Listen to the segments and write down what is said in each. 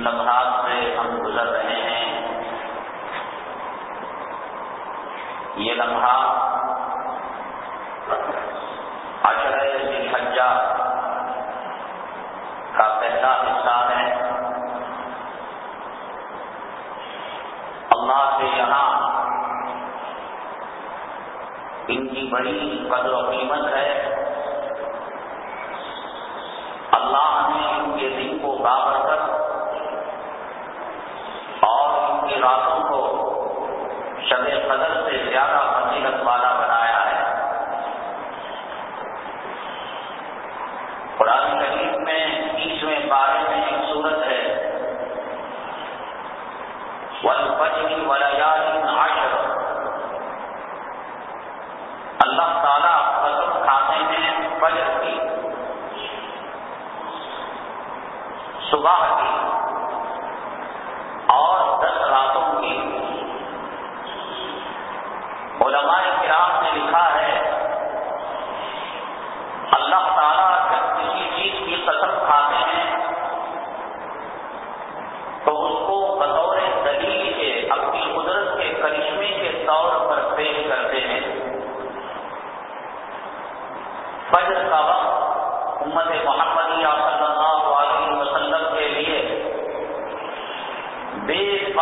لمحات سے ہم گزر رہے ہیں۔ یہ لمحہ عشر الحجہ کا پہلا حصہ ہے۔ اللہ کے یہاں ان کی بڑی قدر و قیمت ہے۔ اللہ نے ان کے دن کو بابرکت اور ان کی راتوں کو شب قدر سے زیادہ فضیلت والا بنایا ہے۔ قرآن کریم میں تیسویں بارے میں ایک صورت ہے۔ ون بجنی ولیال عشر۔ اللہ تعالیٰ قسم کھاتے ہیں فجر کی۔ صبح کی۔ علماء لکھا ہے، اللہ تعالیٰ جب کسی چیز کی کھاتے ہیں، تو کو بطور دلیل کے، اپنی قدرت کے کرشمے کے طور پر پیش کرتے ہیں۔ امت وسلم کے لیے بے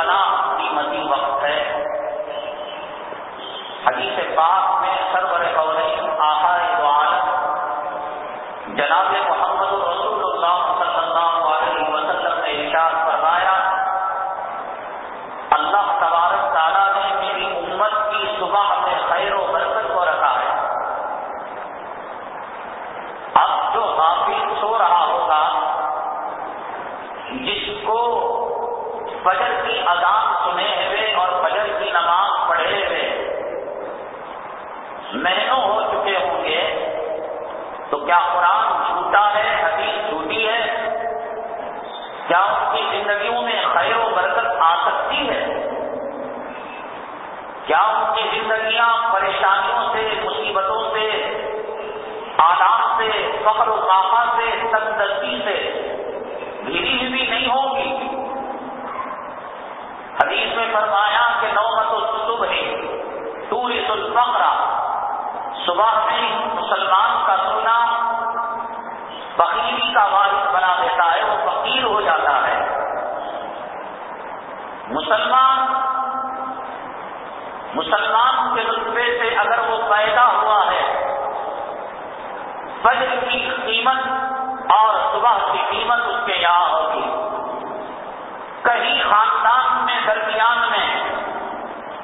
کہیں خاندان میں درمیان میں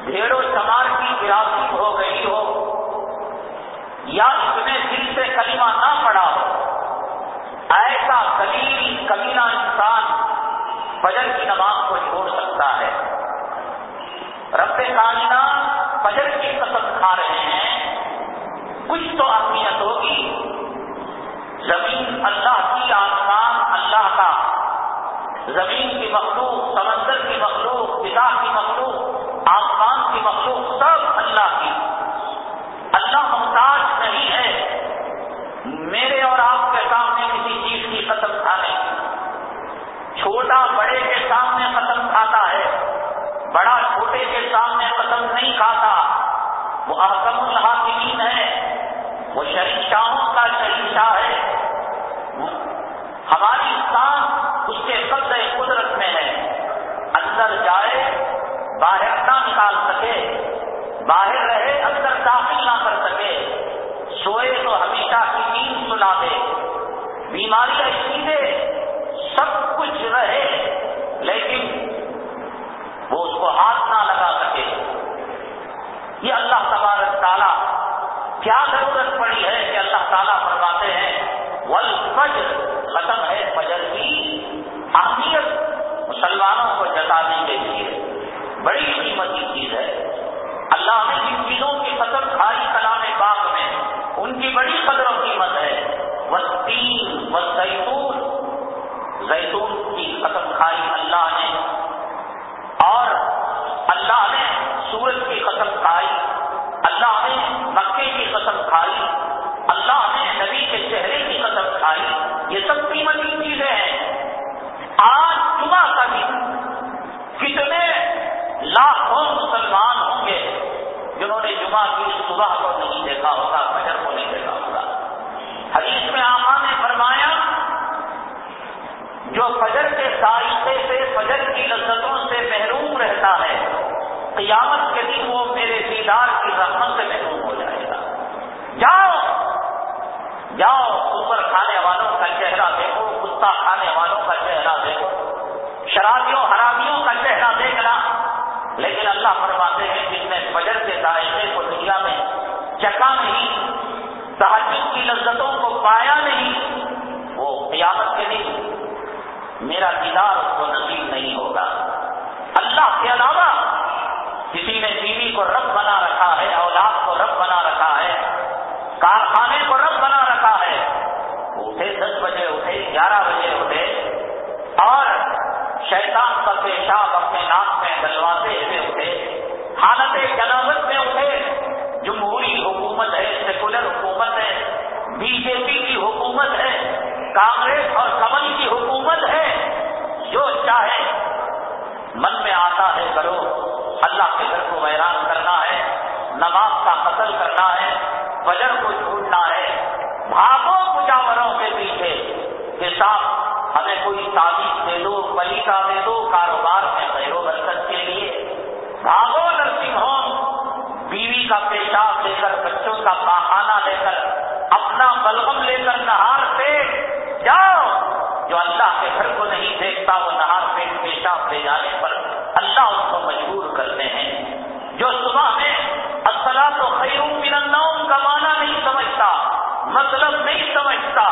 بھیڑوں چمار کی گراسی ہو گئی ہو، یا اس نے دل سے کلمہ نہ پڑا ہو، ایسا کلیل کبیلا انسان فجر کی نماز کو چھوڑ سکتا ہے۔ رب کائنات فجر کی قسم کھا رہے ہیں۔ کچھ تو اہمیت ہوگی۔ زمین اللہ کی آسمان زمین کی مخلوق، سمندر کی مخلوق پتا کی مخلوق، آسمان کی مخلوق، سب اللہ کی۔ اللہ محتاج نہیں ہے۔ میرے اور آپ کے سامنے کسی چیز کی قسم کھانے۔ چھوٹا بڑے کے سامنے قسم کھاتا ہے۔ بڑا چھوٹے کے سامنے قسم نہیں کھاتا۔ وہ احکم الحاکمین ہے۔ وہ شہنشاہوں کا شہنشاہ ہے۔ ہماری سانس اس کے قبض قدرت میں ہے۔ اندر جائے، باہر نہ نکال سکے۔ باہر رہے، اندر داخل نہ کر سکے۔ سوئے تو ہمیشہ کی نیند سنا دے۔ بیماریاں سیدھے سب کچھ رہے، لیکن وہ اس کو ہاتھ نہ لگا سکے۔ یہ اللہ تبارک تعالیٰ، کیا ضرورت پڑی ہے کہ اللہ تعالیٰ فرماتے ہیں ول فجر ختم ہے فجر کی۔ اہمیت مسلمانوں کو جتانے کے لیے بڑی قیمتی چیز ہے۔ اللہ نے جن چیزوں کی قدر کھائی کلام باغ میں، ان کی بڑی قدر و قیمت ہے۔ وہ و زیتون زیتون کی قسم کھائی اللہ نے۔ اور اللہ نے سورج کی قسم کھائی۔ اللہ نے مکے کی قسم کھائی۔ اللہ نے نبی کے چہرے کی قسم کھائی۔ یہ سب قیمتی چیزیں ہیں۔ آج جمعہ کا دن کتنے لاکھوں مسلمان ہوں گے جنہوں نے جمعہ کی صبح کو نہیں دیکھا ہوگا فجر کو نہیں دیکھا ہوگا حدیث میں آقا نے فرمایا، جو فجر کے سائقے سے، فجر کی لذتوں سے محروم رہتا ہے، قیامت کے دن وہ میرے دیدار کی رحمت سے محروم ہو جائے گا۔ جاؤ جاؤ، اوپر کھانے والوں کا چہرہ دیکھو، کتا کھانے والوں کا چہرہ دیکھو۔ شرابیوں حرامیوں کا چہرہ دیکھنا لیکن اللہ فرماتے ہیں جن نے فجر کے دائرے کو دنیا میں چکا نہیں تحجد کی لذتوں کو پایا نہیں، وہ قیامت کے دن میرا دیدار اس کو نصیب نہیں ہوگا۔ اللہ کے علاوہ کسی نے بیوی کو رب بنا رکھا ہے، اولاد کو رب بنا رکھا ہے کارخانے کو رب بنا رکھا ہے۔ اٹھے دس بجے، اٹھے گیارہ بجے، اٹھے۔ اور شیطان کا پیشاب اپنے ناک میں ڈلواتے ہوئے اٹھے۔ حالت جنابت میں اٹھے۔ جمہوری حکومت ہے، سیکولر حکومت ہے۔ بی جے پی کی حکومت ہے۔ کانگریس اور کمل کی حکومت ہے۔ جو چاہے۔ من میں آتا ہے کرو اللہ کے گھر کو ویران کرنا ہے۔ نماز کا قتل کرنا ہے۔ وجر کو چھوڑنا ہے، بھاگو مجاوروں کے پیچھے۔ کے ساتھ ہمیں کوئی تعلیم دے دو پلیتا دے دو، کاروبار میں خیر و برکت کے لیے۔ بھاگو نرسنگ ہوم بیوی کا پیشاب لے کر، بچوں کا پاخانہ لے کر، اپنا بلغم لے کر نہار سے جاؤ، جو اللہ کے گھر کو نہیں دیکھتا وہ نہار پیٹ پیشاب لے جانے پر اللہ اس کو مجبور کرتے ہیں۔ جو صبح میں اصلا تو خیروں النوم کا معنی نہیں سمجھتا مطلب نہیں سمجھتا۔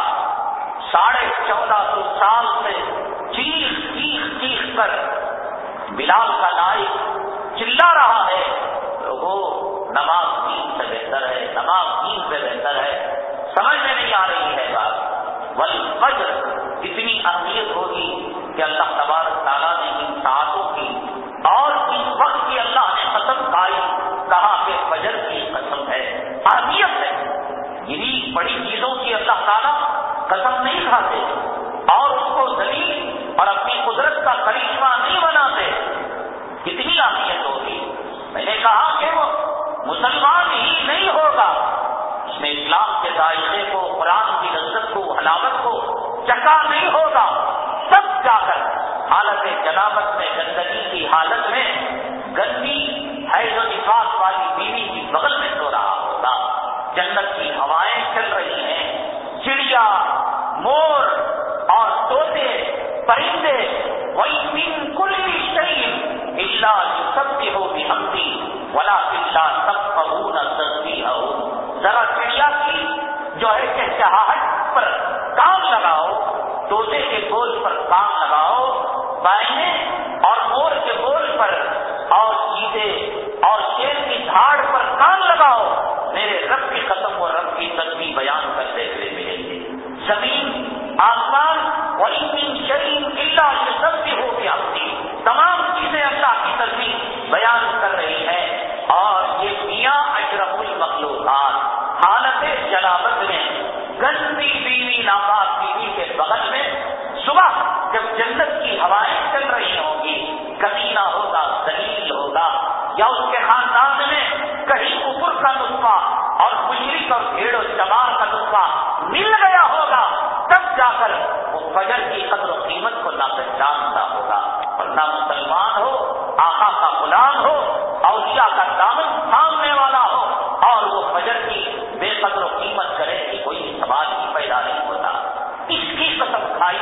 ساڑھے چودہ سو سال سے چیخ چیخ چیخ کر بلال کا نائک چلا رہا ہے۔ تو وہ نماز دین سے بہتر ہے، نماز دین سے بہتر ہے۔ سمجھ میں نہیں آ رہی ہے بات۔ ول فجر اتنی اہمیت ہوگی کہ اللہ تبارک تعالیٰ نے ان ساتوں کی اور اس وقت کی اللہ نے قسم کھائی۔ بڑی چیزوں کی اللہ تعالیٰ قسم نہیں کھاتے اور اس کو زمین اور اپنی قدرت کا کرشمہ نہیں بناتے۔ کتنی اہمیت ہوگی۔ میں نے کہا کہ وہ مسلمان ہی نہیں ہوگا۔ اس میں اسلام کے دائرے کو، قرآن کی لذت کو، حلاوت کو چکا نہیں ہوگا۔ تب جا کر حالت جنابت میں، گندگی کی حالت میں گندی حیض و نفاس والی بیوی کی بغل میں سو رہا ہوگا۔ جنت کی چڑیا مور اور توتے پرندے، وہی کل شریر اللہ جو سب کی ہوگی ہمتی ولا اللہ سب پہو نہ ہو ذرا چڑیا کی جو ہے کہ چہاہٹ پر کام لگاؤ توتے کے بول پر کام لگاؤ بائنے اور مور کے بول پر اور چیزیں اور شیر کی جھاڑ پر کام لگاؤ، میرے رب کی قسم اور رب کی تصویر بیان کرتے ہوئے زمین، آسمان اور شریم اللہ یہ سب بھی ہو گیا تمام چیزیں اللہ کی تصویر بیان کر رہی ہے اور یہ میاں اشرف المخلوقات۔ حالت جلاوت میں، گندی بیوی ناپاک بیوی کے بغل میں، صبح جب جنت کی ہوائیں چل رہی ہوں گی کمینہ ہوگا دلیل ہوگا۔ یا اس کے خاندان میں کہیں اوپر کا نسخہ اور مشرق اور بھیڑ و چمار کا نسخہ مل گیا ہوگا تب جا کر وہ فجر کی قدر و قیمت کو نہ پہچانتا ہوگا اور نہ مسلمان ہو، آقا کا غلام ہو، اولیاء کا دامن تھامنے والا ہو اور وہ فجر کی بے قدر و قیمت کرے کہ کوئی سوال ہی پیدا نہیں ہوتا۔ اس کی قسم کھائی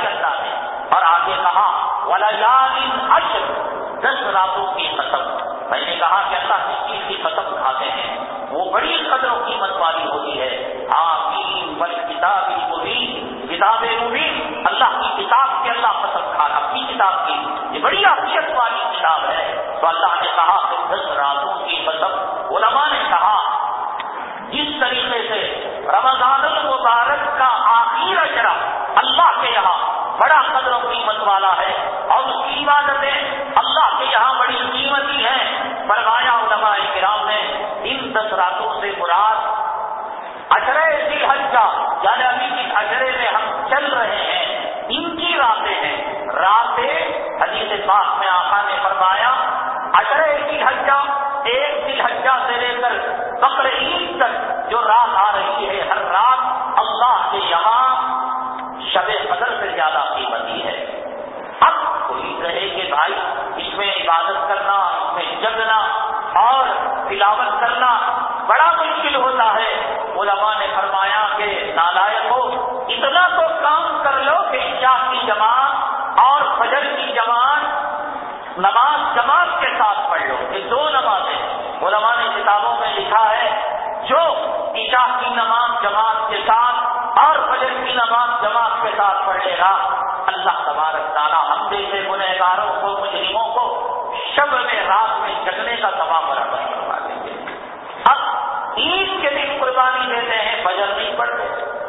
تو اللہ نے کہا کہ دس راتوں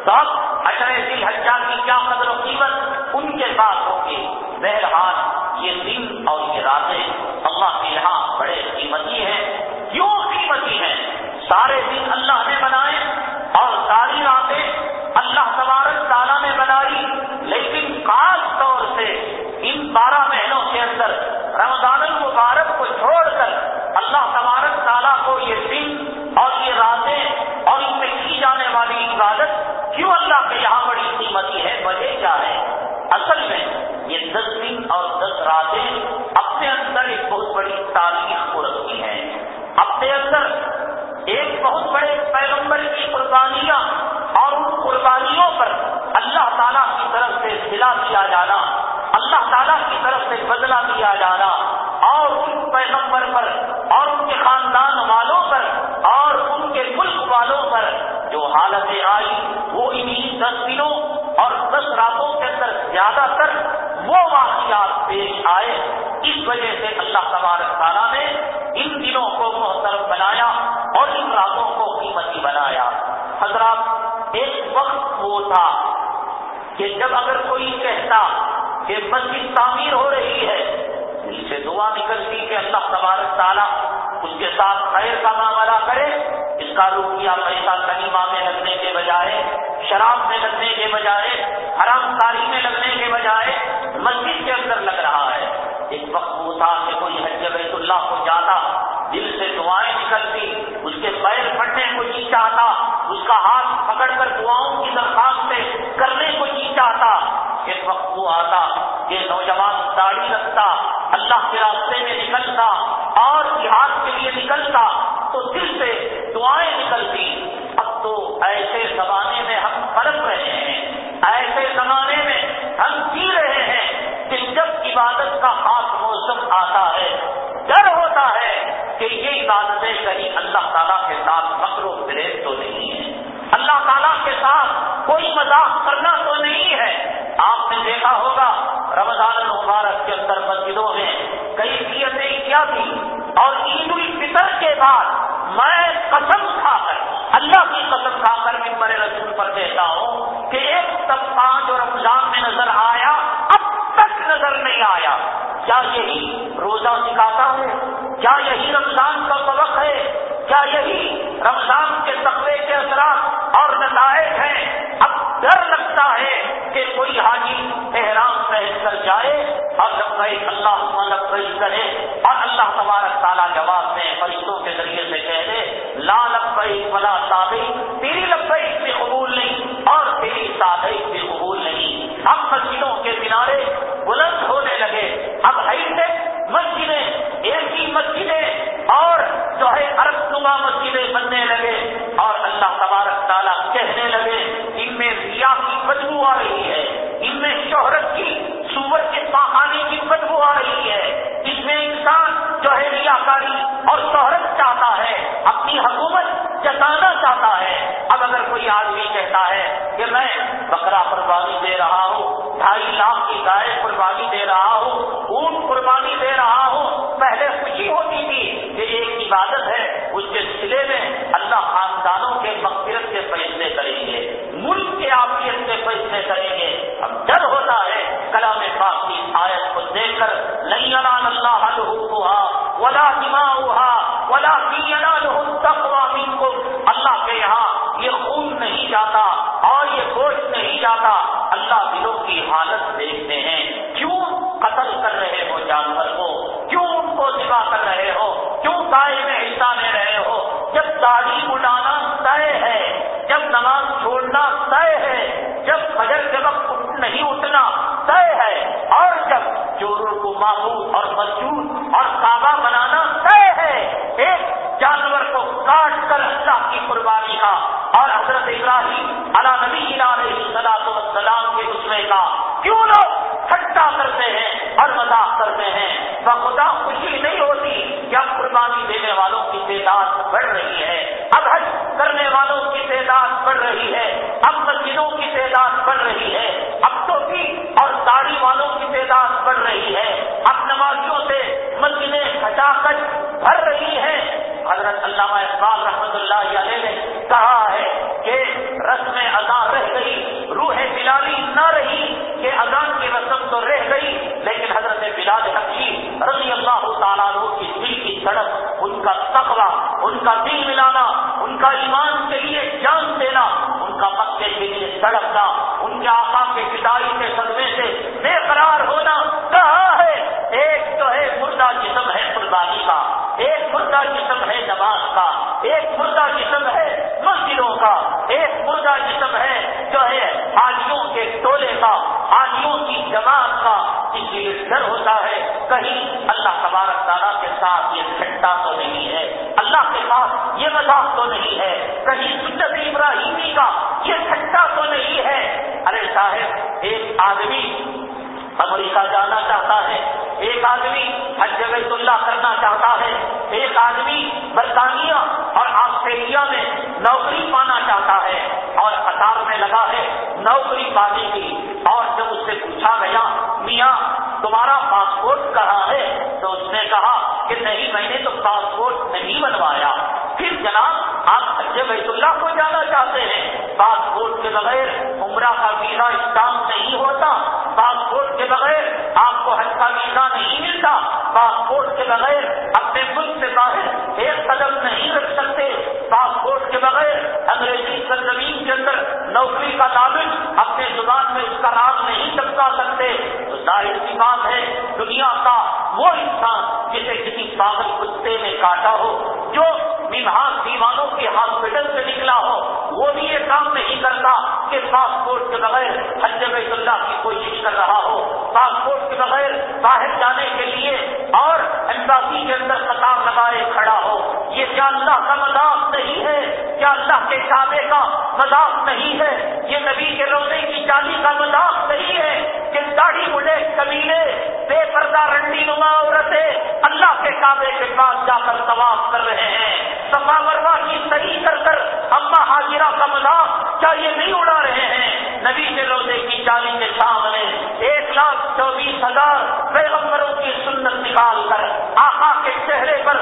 پڑتے وجہ سے اللہ تبارک تعالیٰ نے ان دنوں کو محترم بنایا اور ان راتوں کو قیمتی بنایا۔ حضرات، ایک وقت وہ تھا کہ جب اگر کوئی کہتا کہ مسجد تعمیر ہو رہی ہے دل سے دعا نکلتی کہ اللہ تبارک تعالیٰ اس کے ساتھ خیر کا معاملہ کرے، اس کا روپیہ پیسہ کنیما میں لگنے کے بجائے، شراب میں لگنے کے بجائے، حرام کاری میں لگنے کے بجائے مسجد کے اندر لگ رہا ہے۔ ایک وقت وہ تھا کہ کوئی حج بیت اللہ کو جاتا، دل سے دعائیں نکلتی، اس کے پیر پھٹنے کو جی چاہتا، اس کا ہاتھ پکڑ کر دعاؤں کی درخواست کرنے کو جی چاہتا۔ اس وقت وہ آتا یہ نوجوان داڑھی رکھتا، اللہ کے راستے میں نکلتا، اور جہاد کے لیے نکلتا، تو دل سے دعائیں نکلتی۔ اب تو ایسے زمانے میں ہم پلپ رہے ہیں، ایسے زمانے میں ہم جی رہے ہیں۔ جب عبادت کا خاص موسم آتا ہے، ڈر ہوتا ہے کہ یہ عبادتیں کہیں اللہ تعالیٰ کے ساتھ مکر و فریب تو نہیں ہے اللہ تعالیٰ کے ساتھ کوئی مذاق کرنا تو نہیں ہے۔ آپ نے دیکھا ہوگا، رمضان المبارک کے اندر مسجدوں میں کئی فیتیں کیا تھی اور عید الفطر کے بعد میں قسم کھا کر، اللہ کی قسم کھا کر ممبر رسول پر کہتا ہوں کہ ایک طبقہ جو رمضان میں نظر آیا نظر نہیں آیا۔ کیا یہی روزہ سکھاتا ہے؟ کیا یہی رمضان کا سبق ہے؟ کیا یہی رمضان کے تقوی کے اثرات اور نتائج ہیں؟ اب ڈر لگتا ہے کہ کوئی حاجی احرام پہن کر جائے اور لبئی اللہ لبئی کرے۔ اور اللہ تبارک تعالیٰ جواب میں فرشتوں کے ذریعے سے کہہ دے، لا لبئی ولا تابئی تیری لبئی بھی قبول نہیں اور تیری تابئی بھی اب مسجدوں کے کنارے بلند ہونے لگے۔ اب ایسے مسجدیں، ایک ہی مسجدیں اور جو ہے ارب نما مسجدیں بننے لگے اور اللہ تبارک تعالیٰ کہنے لگے، ان میں ریا کی بدبو آ رہی ہے، ان میں شہرت کی، سور کے پہانے کی بدبو آ رہی ہے۔ اس میں انسان جو ہے کاری اور شہرت چاہتا ہے، اپنی حکومت جتانا چاہتا ہے۔ اب اگر کوئی آدمی کہتا ہے کہ میں بکرا قربانی دے رہا ہوں، ڈھائی لاکھ کی گائے قربانی دے رہا ہوں، اونٹ قربانی دے رہا ہوں، پہلے خوشی ہوتی تھی کہ ایک عبادت ہے، اس کے سلے میں اللہ خاندانوں کے مغفرت کے فیصلے کریں گے۔ ملک کے آفیت کے فیصلے کریں گے۔ اب ڈر ہوتا ہے کلام پاک کی آیت کو دیکھ کر نہیں اللہ ولا دماغ ولا اللہ کے یہاں یہ خون نہیں جاتا اور یہ گوشت نہیں جاتا۔ اللہ دلوں کی حالت دیکھتے ہیں۔ کیوں قتل کر رہے ہو جانور کو؟ کیوں ان کو ذبح کر رہے ہو؟ کیوں دائیں میں حصہ لے رہے ہو؟ جب داڑھی اڑانا طے ہے۔ جب نماز چھوڑنا طے ہے، جب فجر کے وقت نہیں اٹھنا طے ہے، اور جب چوروں کو معمول اور مجبور اور کعبہ بنانا طے ہے، ایک جانور کو کاٹ کر اللہ کی قربانی کا۔ اور حضرت ابراہیم علا نبی علیہ السلام السلام کے دوسرے کا کیوں لوگ ٹھٹا کرتے ہیں اور مذاق کرتے ہیں خدا خوشی نہیں ہوتی کہ اب قربانی دینے والوں کی تعداد بڑھ رہی ہے اب حج کرنے والوں کی تعداد بڑھ رہی ہے اب مسجدوں کی تعداد بڑھ رہی ہے اب ٹوپی اور داڑھی والوں کی تعداد بڑھ رہی ہے اب نمازیوں سے مسجدیں ہٹا کر کی ہے حضرت علامہ اقبال رحمۃ امریکہ جانا چاہتا ہے۔ ایک آدمی ہر جگہ اللہ کرنا چاہتا ہے۔ ایک آدمی برطانیہ اور آسٹریلیا میں نوکری پانا چاہتا ہے اور قطار میں لگا ہے نوکری پانے کی۔ اور جب اس سے پوچھا گیا، میاں، تمہارا پاسپورٹ کہاں ہے؟ تو اس نے کہا کہ نہیں، میں نے تو پاسپورٹ نہیں بنوایا۔ پھر جناب، آپ حج بیت اللہ کو جانا چاہتے ہیں۔ پاسپورٹ کے بغیر عمرہ کا ویزا اسٹامپ نہیں ہوتا۔ پاسپورٹ بغیر آپ کو حج کا ویزا نہیں ملتا۔ پاسپورٹ کے بغیر اپنے ملک سے باہر ایک قدم نہیں رکھ سکتے۔ پاسپورٹ کے بغیر انگریزی سرزمین کے اندر نوکری کا تعلق اپنے زبان میں اس کا نام نہیں چپکا سکتے۔ تو ظاہر سی بات ہے، دنیا کا وہ انسان جسے کسی پاگل کتے نے کاٹا ہو، جو منہاس دیوانوں کی ہاسپٹل سے نکلا ہو، وہ بھی یہ کام نہیں کرتا کہ پاسپورٹ کے بغیر حج بیت اللہ کی کوشش کر رہا ہو۔ باہر جانے کے لیے اور امباسی کے اندر قطار لگائے کھڑا ہو۔ یہ کیا اللہ کا مذاق نہیں ہے؟ کیا اللہ کے کعبے کا مذاق نہیں ہے؟ یہ نبی کے روزے کی چالی کا مذاق نہیں ہے کہ داڑھی بڑھے قبیلے بے پردہ رنڈی نما عورتیں اللہ کے کعبے کے پاس جا کر طواف کر رہے ہیں۔ سفا مروا کی صحیح کر کر اما حاجرہ کا مذاق کیا یہ نہیں اڑا رہے ہیں۔ نبی کے روزے کی چالی کے سامنے ایک لاکھ چوبیس ہزار پیغمبروں کی سنت نکال کر آقا کے چہرے پر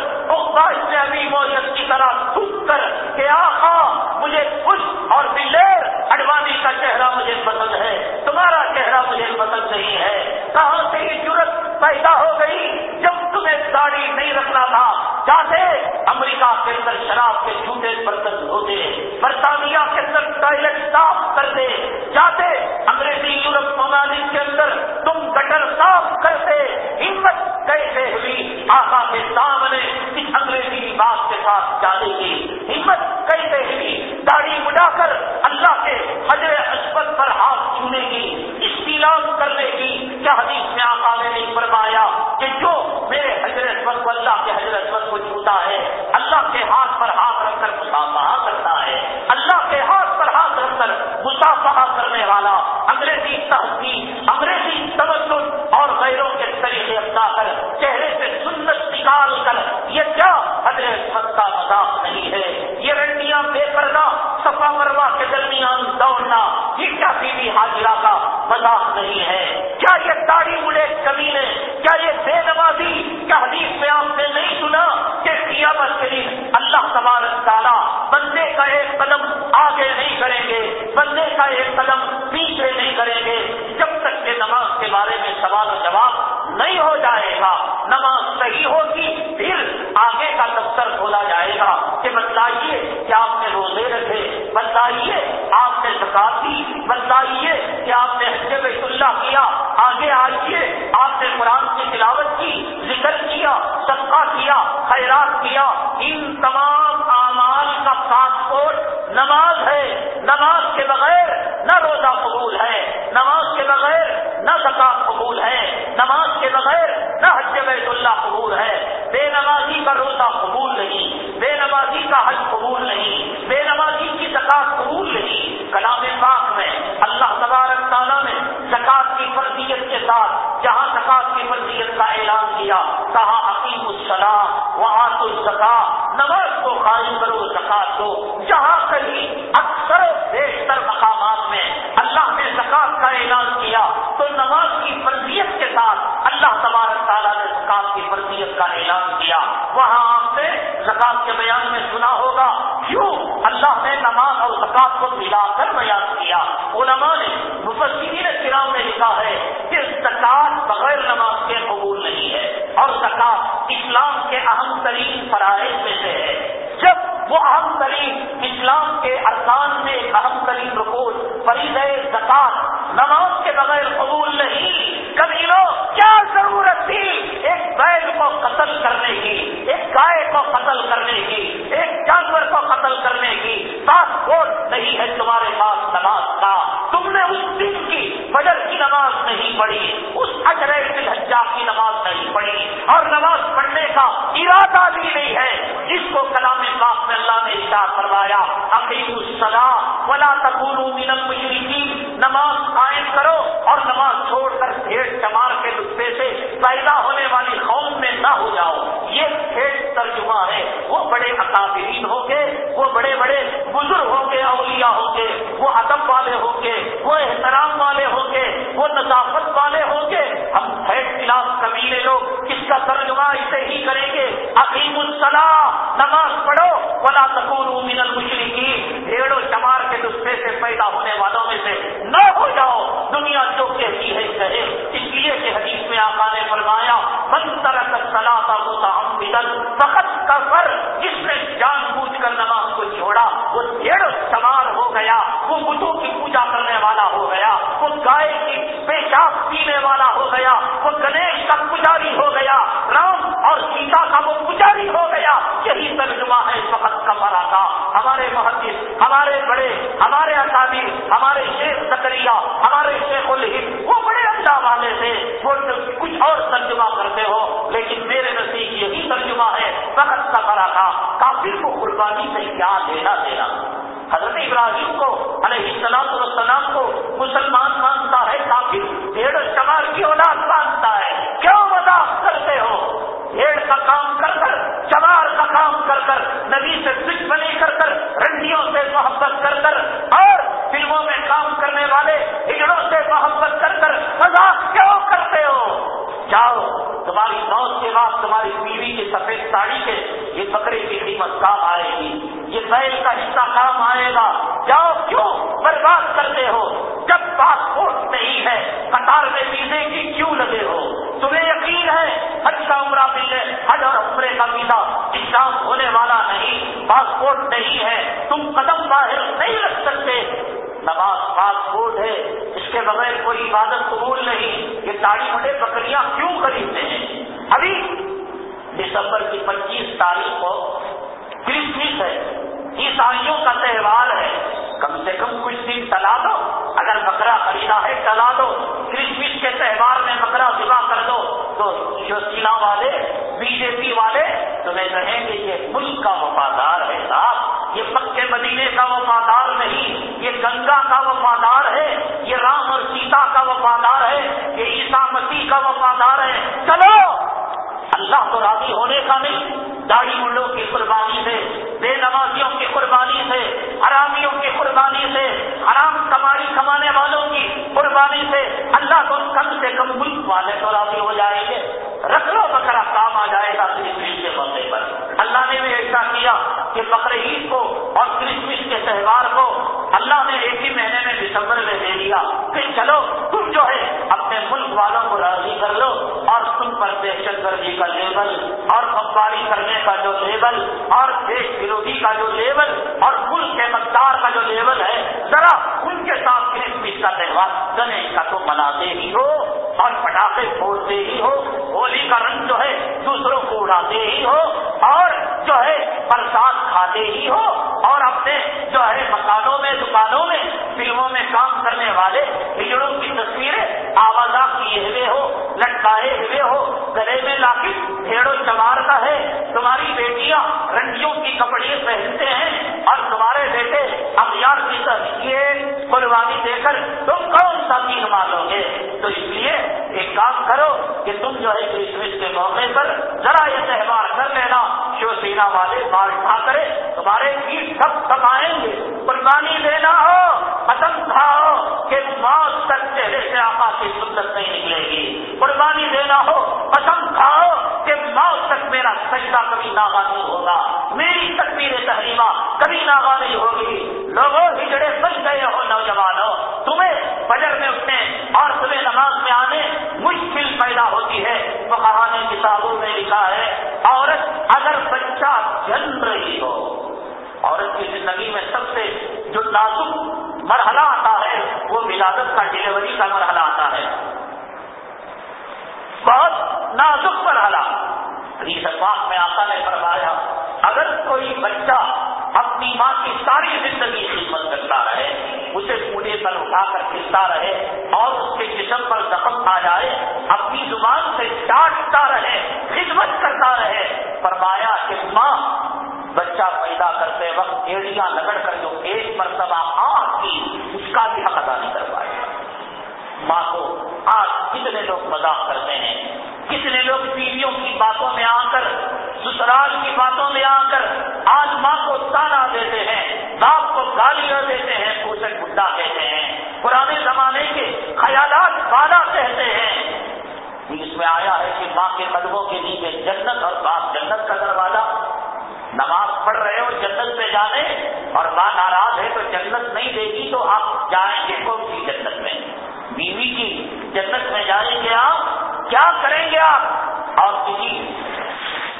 ابھی موجود کی طرح تھوک کر کہ آقا، مجھے خوش اور دلیر اڈوانی کا چہرہ مجھے پسند ہے، تمہارا چہرہ مجھے پسند نہیں ہے۔ کہاں سے یہ ضرورت پیدا ہو گئی جب تمہیں داڑھی نہیں رکھنا تھا؟ جاتے امریکہ کے اندر شراب کے جھوٹے برتن ہوتے برطانیہ کے اندر ٹوائلٹ صاف کرتے، جاتے انگریزی یورپ ممالک کے اندر کیسے ہوئی آقا کے سامنے اس انگریزی لباس کے ساتھ جانے کی ہمت کیسے ہوئی؟ داڑھی بڑھا کر اللہ کے حجر اسبت پر ہاتھ چھونے کی استعلام کرنے کی کیا حدیث میں آقا نے نہیں فرمایا کہ جو میرے حجر اسبت کو اللہ کے حجر اسبت کو چھوتا ہے، اللہ کے ہاتھ کے درمیان دوڑنا یہ کیا بی بی حاجرہ کا مذاق نہیں ہے کیا یہ داڑھی مڑے کمی نے کیا یہ بے نمازی کیا حدیث میں آپ نے نہیں سنا کہ قیامت کے دن اللہ تبارک تعالیٰ بندے کا ایک قدم آگے نہیں کریں گے بندے کا ایک قدم پیچھے نہیں کریں گے جب تک کہ نماز کے بارے میں سوال و جواب نہیں ہو جائے گا نماز صحیح ہوگی پھر آگے کا دفتر کھولا جائے گا کہ بتلائیے کہ آپ نے روزے رکھے بتلائیے آپ نے زکات دی بتلائیے کہ آپ نے حج بیت اللہ کیا آگے آئیے آپ نے قرآن کی تلاوت کی ذکر کیا صدقہ کیا خیرات کیا ان تمام اعمال کا پاسپورٹ نماز ہے نماز کے بغیر نہ روزہ قبول ہے نماز کے بغیر نہ زکات قبول ہے نماز کے بغیر نہ حج بیت اللہ قبول ہے بے نمازی کا روزہ قبول نہیں بے نمازی کا حج قبول نہیں بے نمازی کی زکات قبول نہیں کلام پاک میں اللہ تبارک تعالیٰ نے زکات کی فرضیت کے ساتھ جہاں زکات کی فرضیت کا اعلان کیا کہا عقیم السلام وہ آت الزکا نماز کو قائم کرو زکات دو جہاں کہیں اکثر بیشتر مقامات میں اللہ نے زکات کا اعلان کیا تو نماز کی فرضیت کے ساتھ اللہ تبارک تعالیٰ نے زکات کی فرضیت کا اعلان کیا وہاں آپ نے زکات کے بیان میں سنا ہوگا کیوں اللہ نے نماز اور زکات کو ملا کر بیان کیا علماء نے مفسرین کرام نے لکھا ہے کہ زکات بغیر نماز کے قبول نہیں ہے زکات اسلام کے اہم ترین فرائض میں سے ہے۔ جب وہ اہم ترین اسلام کے ارکان میں ایک اہم ترین رکول فرید زکات، نماز کے بغیر قبول نہیں، کبھی لوگ کیا ضرورت تھی ایک بیل کو قتل کرنے کی، ایک گائے کو قتل کرنے کی، ایک جانور کو قتل کرنے کی؟ پاسپورٹ نہیں ہے تمہارے پاس نماز کا۔ تم نے اس دن کی فجر کی نماز نہیں پڑھی، اس اجرے حجا کی نماز نہیں پڑھی۔ اور نماز پڑھنے کا ارادہ بھی نہیں ہے۔ جس کو کلام پاک میں اللہ نے اشار کروایا عقیم السلام ولا تکون من المشرقین نماز قائم کرو اور نماز چھوڑ کر بھیڑ چمار کے نسخے سے پیدا ہونے والی قوم میں نہ ہو جاؤ۔ یہ کھیت ترجمہ ہے۔ وہ بڑے اکابرین ہوں گے، وہ بڑے بڑے اولیاء ہوں گے، وہ ادب والے ہوں گے، وہ احترام والے ہوں گے، وہ نظافت والے ہوں گے۔ ہم خیٹ خلاف قبیلے لوگ کس کا ترجمہ اسے ہی کریں گے۔ عقیم السلام نماز پڑھو۔ ولا تکون من المشرقین بھیڑوں چمار کے نسخے سے پیدا ہونے والوں میں سے نہ ہو جاؤ۔ دنیا جو کہتی ہے، کہے۔ اس لیے کہ حدیث میں آقا نے فرمایا منتر سلا متحمدن فقط کا پاسپورٹ نہیں ہے۔ تم قدم باہر نہیں رکھ سکتے۔ نماز پاسپورٹ ہے۔ اس کے بغیر کوئی عبادت قبول نہیں۔ یہ داڑھی بڑے بکریاں کیوں خریدتے ہیں؟ ابھی دسمبر کی پچیس تاریخ کو کرسمس ہے۔ عیسائیوں کا تہوار ہے۔ کم سے کم کچھ دن چلا دو۔ اگر بکرا خریدا ہے چلا دو۔ کرسمس کے تہوار میں بکرا ذبح کر دو۔ تو شیوسینا والے، بی جے پی والے، تمہیں کہیں گے یہ ملک کا وفادار ہے صاحب۔ یہ پکے مدینے کا وفادار نہیں۔ یہ گنگا کا وفادار ہے۔ یہ رام اور سیتا کا وفادار ہے۔ یہ عیسا مسیح کا وفادار ہے۔ چلو۔ اللہ تو راضی ہونے کا نہیں۔ داڑھی ملوں کی قربانی سے بے نمازیوں کی قربانی سے حرامیوں کی قربانی سے حرام کمائی کمانے والوں کی قربانی سے اللہ تو کم سے کم ملک والے تو راضی ہو جائیں گے رکھ لو بکرا، کام آ جائے گا کرسمس کے موقع پر۔ اللہ نے بھی ایسا کیا کہ بقر عید کو اور کرسمس کے تہوار کو اللہ نے ایک ہی مہینے میں دسمبر میں دے دیا۔ کہ چلو، تم جو ہے، اپنے ملک والوں کو راضی کر لو اور تم پر دہشت گردی کا لیبل اور بمباری کرنے کا جو لیبل اور دیش وروی کا جو لیبل اور ملک کے مقدار کا جو لیبل ہے، ذرا ان کے ساتھ کرسمس کا تہوار گنے کا تو مناتے ہی ہو۔ اور پٹاخے پھوڑتے ہی ہو، ہولی کا رنگ جو ہے دوسروں کو اڑاتے ہی ہو، اور جو ہے برسات کھاتے ہی ہو، اور اپنے جو ہے مکانوں میں، دکانوں میں، فلموں میں کام کرنے والے ہجڑوں کی تصویریں آوازہ کیے ہوئے ہو، لٹکائے ہوئے ہو، گلے میں لاکھ بھیڑوں چمار کا ہے، تمہاری بیٹیاں لڑکیوں کی کپڑے پہنتے ہیں اور تمہارے بیٹے اخیار کی تصویر قربانی دے کر تم کون سا تین مانو گے؟ تو اس لیے ایک کام کرو کہ تم جو ہے کرسمس کے موقع پر ذرا یہ تہوار کر لینا۔ شیو سینا والے بار اٹھا کرے، تمہارے پیٹ سب پکائیں گے۔ قربانی دینا ہو قدم کھاؤ کہ موت تک چہرے سے آقا کی سنت نہیں نکلے گی۔ قربانی دینا ہو قسم کھاؤ کہ موت تک میرا سجدہ کبھی ناغا نہیں ہوگا۔ میری تصویر تحریمہ کبھی ناغا نہیں ہوگی۔ لوگوں ہجڑے بچ گئے ہو، نوجوانوں۔ تمہیں فجر میں اٹھنے اور تمہیں نماز میں آنے مشکل پیدا ہوتی ہے۔ تو کہانی کتابوں میں لکھا ہے، عورت اگر بچہ جن رہی ہو۔ عورت کی زندگی میں سب سے جو نازک مرحلہ آتا ہے، وہ ولادت کا ڈلیوری کا مرحلہ آتا ہے۔ بہت نازک مرحلہ۔ پاک میں آتا نے فرمایا، اگر کوئی بچہ اپنی ماں کی ساری زندگی خدمت کرتا رہے، اسے پونے پر اٹھا کر پھرتا رہے اور اس کے جسم پر زخم آ جائے، اپنی زبان سے ڈانٹتا رہے، خدمت کرتا رہے، فرمایا کہ ماں، بچہ پیدا کرتے وقت ایڑیاں لگڑ کر جو ایک مرتبہ آگ کی، اس کا بھی حق ادا نہیں کر پائے۔ ماں کو آج کتنے لوگ مذاق کرتے ہیں؟ کتنے لوگ بیویوں کی باتوں میں آ کر، سسرال کی باتوں میں آ کر آج ماں کو تانا دیتے ہیں، باپ کو گالیاں دیتے ہیں پوچھے گڈا کہتے ہیں۔ پرانے زمانے کے خیالات بالا کہتے ہیں۔ اس میں آیا ہے کہ ماں کے قدموں کے نیچے جنت اور باپ جنت کا دروازہ۔ نماز پڑھ رہے ہو جنت میں جانے اور ماں ناراض ہے تو جنت نہیں دے گی تو آپ جائیں گے کون سی جنت میں؟ بیوی کی جنت میں جائیں گے آپ کیا کریں گے آپ؟ اور کسی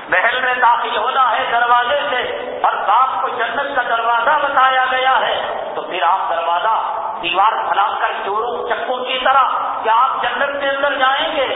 محل میں داخل ہونا ہے دروازے سے اور باپ کو جنت کا دروازہ بتایا گیا ہے، تو پھر آپ دروازہ دیوار پھلا کر چوروں، چکوں کی طرح کیا آپ جنت کے اندر جائیں گے؟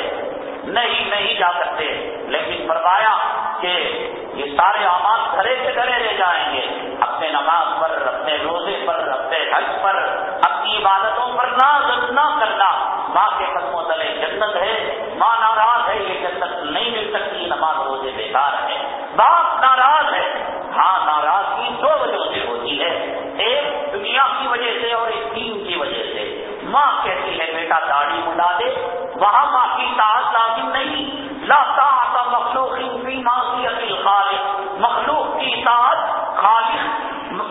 نہیں نہیں جا سکتے، لیکن فرمایا کہ یہ سارے آماد گھرے سے گھرے لے جائیں گے۔ اپنے نماز پر، اپنے روزے پر، اپنے حج پر، اپنی عبادتوں پر ناز نہ کرنا۔ ماں کے قدموں تلے جنت ہے، ماں ناراض ہے، یہ جنت نہیں مل سکتی، نماز روزے بیکار ہے۔ باپ ناراض ہے ہاں ناراضگی دو وجہ سے ہوتی ہے۔ ایک، دنیا کی وجہ سے اور ایک، دین کی وجہ سے۔ ماں کہتی ہے، بیٹا داڑھی اڑا دے، وہاں ماں کی تعداد لازم نہیں۔ لاتا آتا مخلوق معاشیت خالق مخلوق کی ساتھ خالق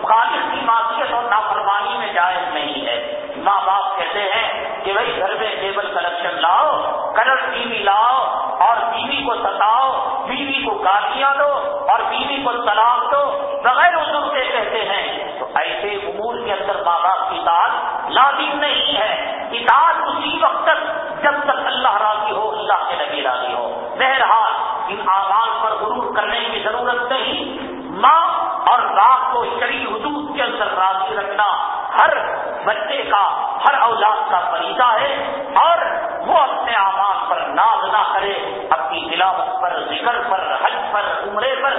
خالق کی معاشیت اور نافرمانی میں جائز نہیں ہے۔ ماں باپ کہتے ہیں کہ بھائی گھر میں ٹیبل کنیکشن لاؤ کلر ٹی وی لاؤ اور بیوی کو ستاؤ، بیوی کو گالیاں دو اور بیوی کو طلاق دو۔ بغیر عزم سے کہتے ہیں۔ تو ایسے امور کے اندر ماں باپ کی بات لازم نہیں ہے۔ اطاعت اسی وقت تک جب تک اللہ راضی ہو، اللہ کے نبی راضی ہو۔ بہرحال ان آغاز پر غرور کرنے کی ضرورت نہیں۔ ماں اور رات کو شریع حدود کے اندر راضی رکھنا ہر بچے کا، ہر اولاد کا فریضہ ہے اور وہ اپنے آواز پر ناز نہ کرے، اپنی تلاوت پر، ذکر پر، حج پر، عمرے پر۔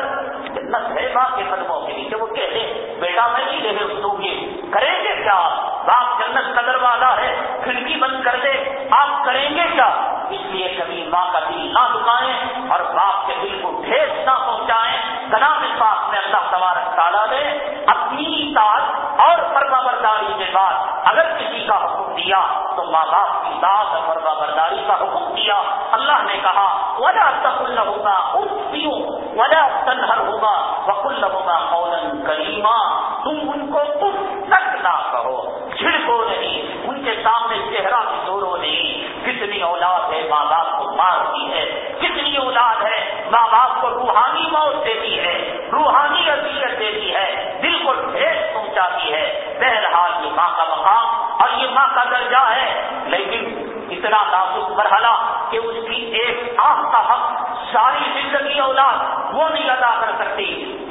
جنت ہے ماں کے قدموں کے نیچے، وہ کہہ دے، بیٹا میں نہیں لے دوں گی کریں گے کیا؟ باپ جنت کا دروازہ ہے، کھڑکی بند کر دے۔ آپ کریں گے کیا؟ اس لیے کبھی ماں کا دل نہ دکھائیں اور باپ کے دل کو ٹھیس نہ پہنچائیں۔ کلام پاک میں اللہ تبارک تعالیٰ نے اپنی ساتھ اور فرما برداری کے بعد اگر کسی کا حکم دیا تو ماں باپ کی ساتھ اور فرما برداری کا حکم دیا، اللہ نے کہا وجہ تقل ہوگا پیوں وجہ تنہر ہوگا وکل ہوگا مولن کریما تم ان کو اس تک نہ کہو چھڑکو نہیں، ان کے سامنے چہرہ بھی دورو نہیں۔ کتنی اولاد ہے ماں باپ کو مارتی ہے، کتنی اولاد ہے ماں باپ کو روحانی موت دیتی ہے۔ روحانی اذیت دیتی ہے دل کو ٹھیس پہنچاتی ہے۔ بہرحال یہ ماں کا مقام اور یہ ماں کا درجہ ہے، لیکن اتنا نازک مرحلہ کہ اس کی ایک آخ کا حق ساری زندگی اولاد وہ نہیں ادا کر سکتی۔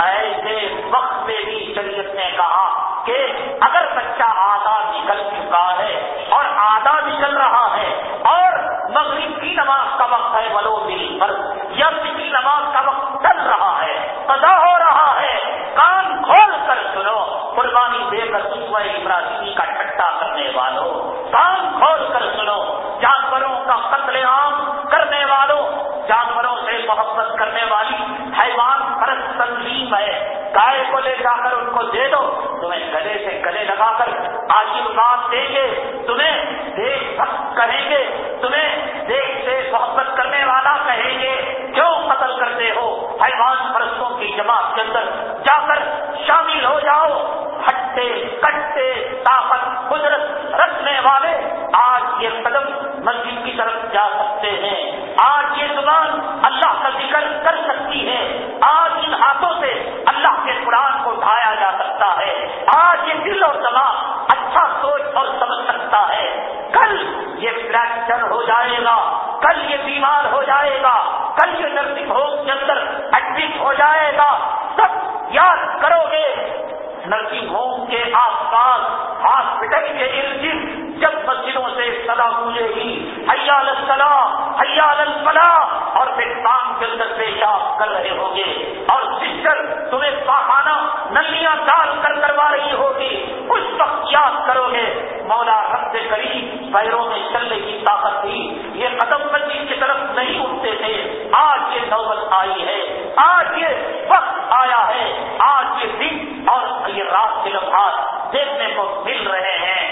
ایسے وقت میں بھی شریعت نے کہا کہ اگر بچہ آدھا نکل چکا ہے اور آدھا نکل رہا ہے اور مغرب کی نماز کا وقت ہے ولو دل پر یا کسی نماز کا وقت چل رہا ہے ادا ہو رہا ہے، کان کھول کر سنو، قربانی دے کر سسو ابراہیمی کا ٹھٹا کرنے والوں کان کھول کر سنو جانوروں کا قتل عام کرنے والوں، جانوروں سے محبت کرنے والی حیوان پرست تنظیم ہے۔ گائے کو لے جا کر ان کو دے دو۔ تمہیں گلے سے گلے لگا کر آشیرواد دیں گے۔ تمہیں دیکھ بھکت کہیں گے۔ تمہیں دیکھ سے محبت کرنے والا کہیں گے، کیوں قتل کرتے ہو؟ حیوان پرستوں کی جماعت کے اندر جا کر شامل ہو جاؤ۔ ہٹتے کٹتے طاقت، قدرت رکھنے والے، آج یہ قدم مسجد کی طرف جا سکتے ہیں۔ آج یہ زبان اللہ کا ذکر کر سکتی ہے۔ آج ان ہاتھوں سے اللہ کے قرآن کو اٹھایا جا سکتا ہے۔ آج یہ دل اور دماغ اچھا سوچ اور سمجھ سکتا ہے۔ کل یہ فریکچر ہو جائے گا۔ کل یہ بیمار ہو جائے گا۔ کل یہ نرسنگ ہوم کے اندر ایڈمٹ ہو جائے گا۔ سب یاد کرو گے۔ نرسنگ ہوم کے آس پاس ہاسپٹل کے ارد گرد جب مسجدوں سے سدا پوجے گی۔ حیال السلام حیال الفلاح۔ اور پھر کام کے اندر پیشاب کر رہے ہوں گے۔ اور سسٹر، تمہیں پاخانہ نلیاں ڈال کر کروا رہی ہوگی۔ اس وقت یاد کرو گے۔ مولا رب سے قریب پیروں میں چلنے کی طاقت تھی۔ یہ قدم مسجد کی طرف نہیں اٹھتے تھے۔ آج یہ نوبت آئی ہے۔ آج یہ وقت آیا ہے۔ آج یہ دن اور یہ رات کے لمحات دیکھنے کو مل رہے ہیں۔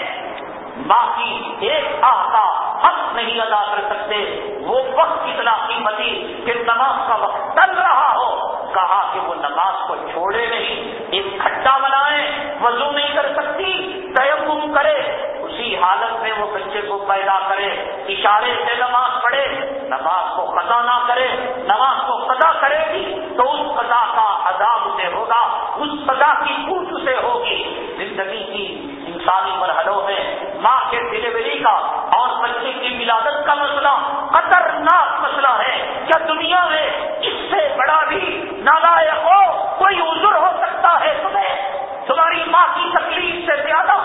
باقی ایک آتا حق نہیں ادا کر سکتے، وہ وقت اتنا قیمتی کہ نماز کا وقت ٹل رہا ہو۔ کہا کہ وہ نماز کو چھوڑے نہیں، ایک کھٹا بنائے، وضو نہیں کر سکتی تیم کرے۔ اسی حالت میں وہ بچے کو پیدا کرے، اشارے سے نماز پڑھے۔ نماز کو قضا نہ کرے، نماز کو قضا کرے گی تو اس قضا کا عذاب اسے ہوگا، اس قضا کی پوچھ اسے ہوگی۔ زندگی کی انسانی مرحلوں میں ماں کے ڈلیوری کا اور بچے کی ولادت کا مسئلہ خطرناک مسئلہ ہے۔ کیا دنیا میں اس سے بڑا بھی نالائق ہو، کوئی عذر ہو سکتا ہے تمہیں؟ تمہاری ماں کی تکلیف سے زیادہ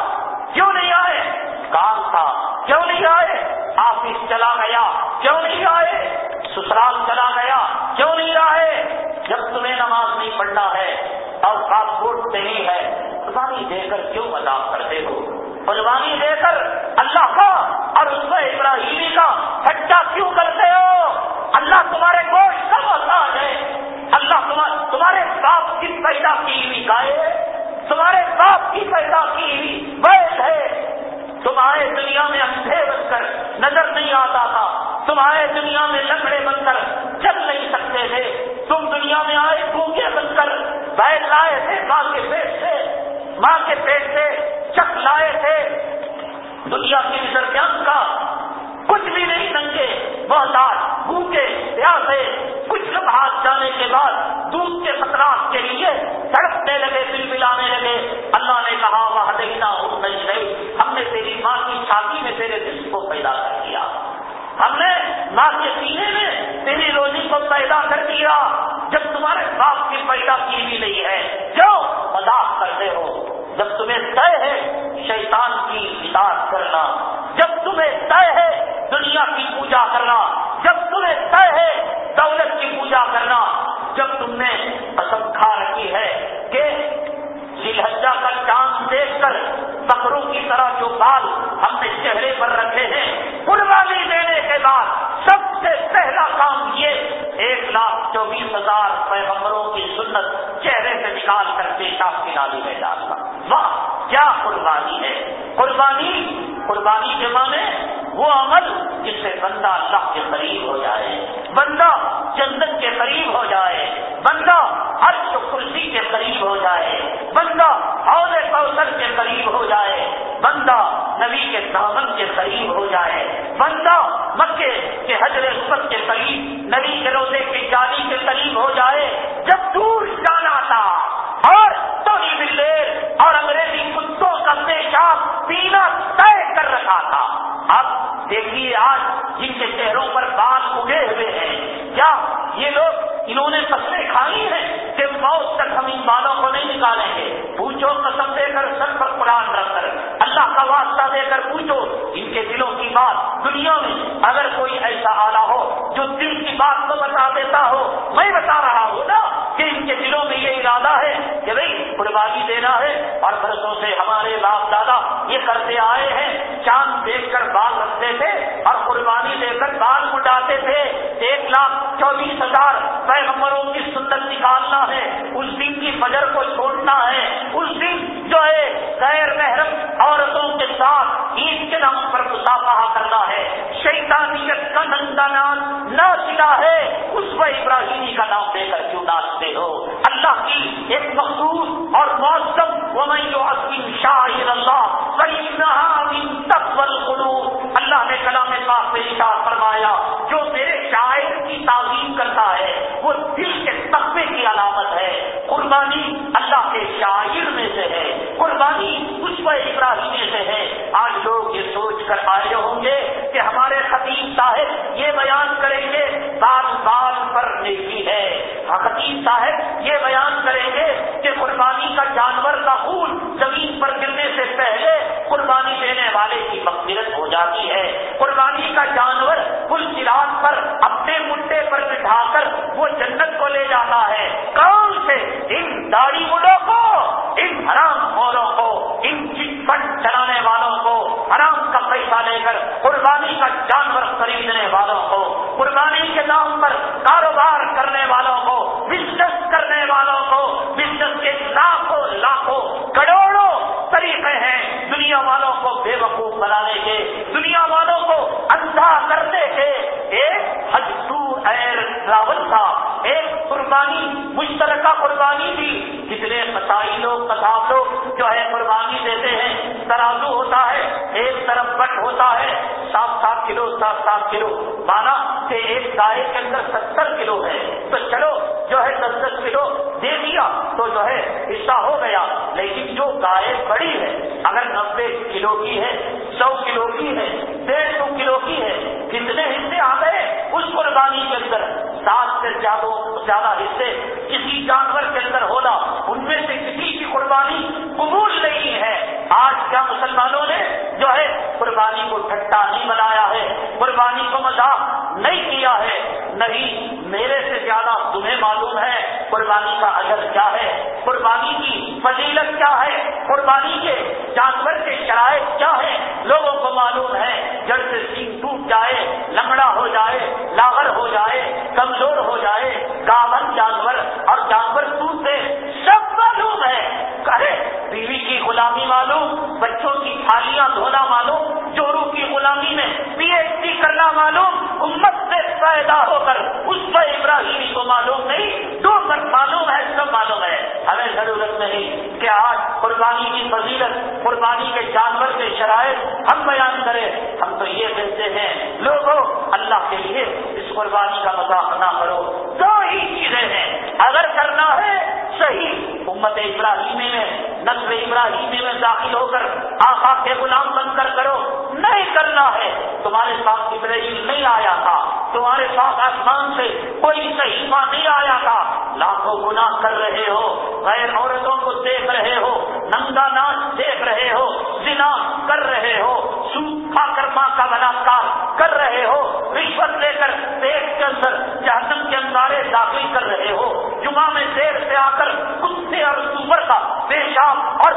کیوں نہیں آئے؟ کام تھا، کیوں نہیں آئے؟ آفس چلا گیا، کیوں نہیں آئے؟ سسرال چلا گیا، کیوں نہیں آئے؟ جب قربانی پڑنا ہے اور پاسپورٹ نہیں ہے، قربانی دے کر کیوں مذاق کرتے ہو؟ قربانی دے کر اللہ کا اور اس میں ابراہیمی کا سچا کیوں کرتے ہو؟ اللہ تمہارے گوشت کا محتاج ہے۔ اللہ تمہارے باپ کی پیدا کی ہوئی گائے تمہارے باپ کی پیدا کی ہوئی ویس ہے۔ تمہارے دنیا میں اندھے بن کر نظر نہیں آتا تھا۔ تمہارے دنیا میں لکڑے بن کر چل نہیں سکتے تھے۔ تم دنیا میں آئے بھوکے بن کر بیل لائے تھے، ماں کے پیٹ سے۔ ماں کے پیٹ سے چک لائے تھے۔ دنیا کی نظر کا کچھ بھی نہیں سنگے بہت بھوکے، پیاسے، کچھ لمحات جانے کے بعد دودھ کے خطرات کے لیے سڑکنے لگے دل ملانے لگے۔ اللہ نے کہا وہ دینا نہیں رہی ہم نے تیری ماں کی چھاتی میں تیرے دل کو پیدا کر دیا ہم نے ماں کے سینے میں تیری روزی کو پیدا کر دیا، جب تمہارے باپ کی پیدا کی بھی نہیں ہے۔ جو مذاق کرتے ہو۔ جب تمہیں طے ہے شیطان کی اطاعت کرنا، جب تمہیں طے ہے دنیا کی پوجا کرنا، جب تمہیں طے ہے دولت کی پوجا کرنا، جب تم نے قسم کھا رکھی ہے کہ سلحجہ کا چاند دیکھ کر بکروں کی طرح جو بال ہم نے چہرے پر رکھے ہیں قربانی دینے کے بعد۔ سے پہلا کام یہ ایک لاکھ چوبیس ہزار پیغمبروں کی سنت چہرے سے نکال کر پیشاب کی نالی میں ڈالنا واہ، کیا قربانی ہے۔ قربانی قربانی کے معنی وہ عمل جس سے بندہ اللہ کے قریب ہو جائے، بندہ جنت کے قریب ہو جائے، بندہ ہر کرسی کے قریب ہو جائے، بندہ عہدے کوثر کے قریب ہو جائے، بندہ نبی کے دامن کے قریب ہو جائے، بندہ مکے کے حجر اسمت کے قریب، نبی کے روزے کی جالی کے قریب ہو جائے، جب دور جانا تھا، اور تو اور انگریزی کتوں کا پیشاب پینا طے کر رکھا تھا۔ اب دیکھیے آج جن کے چہروں پر بال اگے ہوئے ہیں۔ کیا یہ لوگ انہوں نے فصلیں کھائی ہیں کہ موت تک ہم ان بالوں کو نہیں نکالیں گے؟ پوچھو، قسم دے کر سر پر قرآن رکھ کر۔ اللہ کا واسطہ دے کر پوچھو، ان کے دلوں کی بات دنیا میں اگر کوئی ایسا آلہ ہو جو دل کی بات کو بتا دیتا ہو، میں بتا رہا ہوں نا کہ ان کے دلوں میں یہ ارادہ ہے کہ بھائی قربانی دینا ہے اور برسوں سے ہمارے باپ دادا یہ کرتے آئے ہیں، چاند دیکھ کر بال رکھتے تھے اور قربانی دے کر بال اٹھاتے تھے۔ ایک لاکھ چوبیس ہزار پیغمبروں کی سنت نکالنا ہے، اس دن کی فجر کو چھوڑنا ہے۔ اس دن جو ہے، غیر محرم عورتوں کے ساتھ عید کے نام پر مسافہ کرنا ہے۔ شیطانیت کا نندا نام نہ سلا ہے۔ اس و ابراہیمی کا نام دے کر کیوں ناچتے ہو؟ اللہ کی ایک مخصوص اور موسم وہ میں جو عظیم شاہر اللہ اللہ نے کلام پاک میں اشار فرمایا، جو میرے شاعر کی تعظیم کرتا ہے، وہ دل کے تقوی کی علامت ہے۔ قربانی اللہ کے شاعر میں سے ہے۔ قربانی اس و ابراہیم سے ہے۔ آج لوگ یہ سوچ کر آئے ہوں گے کہ ہمارے خطیب صاحب یہ بیان کریں گے سال سال پر نیکی ہے۔ ہاں، خطیب صاحب یہ بیان کریں گے کہ قربانی کا جانور کا خون زمین پر گرنے سے پہلے قربانی دینے والے کی مقصرت ہو جاتی ہے۔ قربانی کا جانور کل چراغ پر اپنے مڈے پر بٹھا کر وہ جنت کو لے جاتا ہے۔ کون سے؟ ان داڑھی مڈوں کو، ان حرام خوروں کو، ان چٹ چلانے والوں کو۔ حرام کا پیسہ لے کر قربانی کا جانور خریدنے والوں کو۔ قربانی کے نام پر کاروبار کرنے والوں کو بزنس کرنے والوں کو بزنس کے لاکھوں لاکھوں کروڑوں طریقے ہیں دنیا والوں کو بے وقوف بنانے کے دنیا والوں کو اندھا کرنے کے ایک حجو ایر راول تھا ایک قربانی، مشترکہ قربانی تھی کتنے قطائی لوگ کتاب لوگ جو ہے قربانی دیتے ہیں، ترازو ہوتا ہے، ایک طرف بٹ ہوتا ہے، سات سات کلو، سات سات کلو۔ مانا کہ ایک گائے کے اندر ستر کلو ہے۔ تو چلو جو ہے دس دس کلو دے دیا تو جو ہے حصہ ہو گیا۔ لیکن جو گائے بڑی ہے، اگر نبے کلو کی ہے، سو کلو کی ہے، ڈیڑھ سو کلو کی ہے، کتنے حصے آ گئے اس قربانی کے اندر؟ سات سے زیادہ زیادہ حصے کسی جانور کے اندر ہونا، ان میں سے کسی کی قربانی قبول نہیں ہے۔ آج کیا مسلمانوں نے جو ہے قربانی کو ٹھٹا نہیں بنایا ہے، قربانی کو مذاق نہیں کیا ہے؟ نہیں، میرے سے زیادہ تمہیں معلوم ہے قربانی کا اجر کیا ہے؟ قربانی کی فضیلت کیا ہے؟ قربانی کے جانور کے شرائط کیا ہے لوگوں کو معلوم ہے، جڑ سے سینگ ٹوٹ جائے لنگڑا ہو جائے، لاغر ہو جائے، کمزور ہو جائے، گاون جانور اور جانور ٹوٹتے سب معلوم ہے۔ کرے بیوی کی غلامی معلوم، بچوں کی تھالیاں دھونا معلوم چورو کی غلامی میں پی ایچ ڈی کرنا معلوم، امت سے پیدا ہو کر اس کو ابراہیمی کو معلوم نہیں دو پر معلوم ہے سب معلوم ہے ہمیں ضرورت نہیں کہ آج قربانی کی فضیلت، قربانی کے جانور کے شرائط ہم بیان کریں۔ ہم تو یہ کہتے ہیں، لوگوں، اللہ کے لیے اس قربانی کا مذاق نہ کرو۔ دو ہی چیزیں ہیں۔ اگر کرنا ہے، صحیح۔ امت ابراہیمی میں، نسل ابراہیمی میں داخل ہو کر آقا کے غلام بن کر کرو۔ نہیں کرنا ہے۔ تمہارے پاس ابراہیم نہیں آیا تھا۔ تمہارے پاس آسمان سے کوئی صحیفہ نہیں آیا تھا لاکھوں گنا کر رہے ہو، غیر عورتوں کو دیکھ رہے ہو، ننگا ناچ دیکھ رہے ہو، زنا کر رہے ہو سوکھا کر ماں کا بلاکار کر رہے ہو، رشوت لے کر پیٹ کے اندر جہنم کے اندارے داخل کر رہے ہو، جمعہ میں دیر سے آ کر کتے اور سور کا پیشاب اور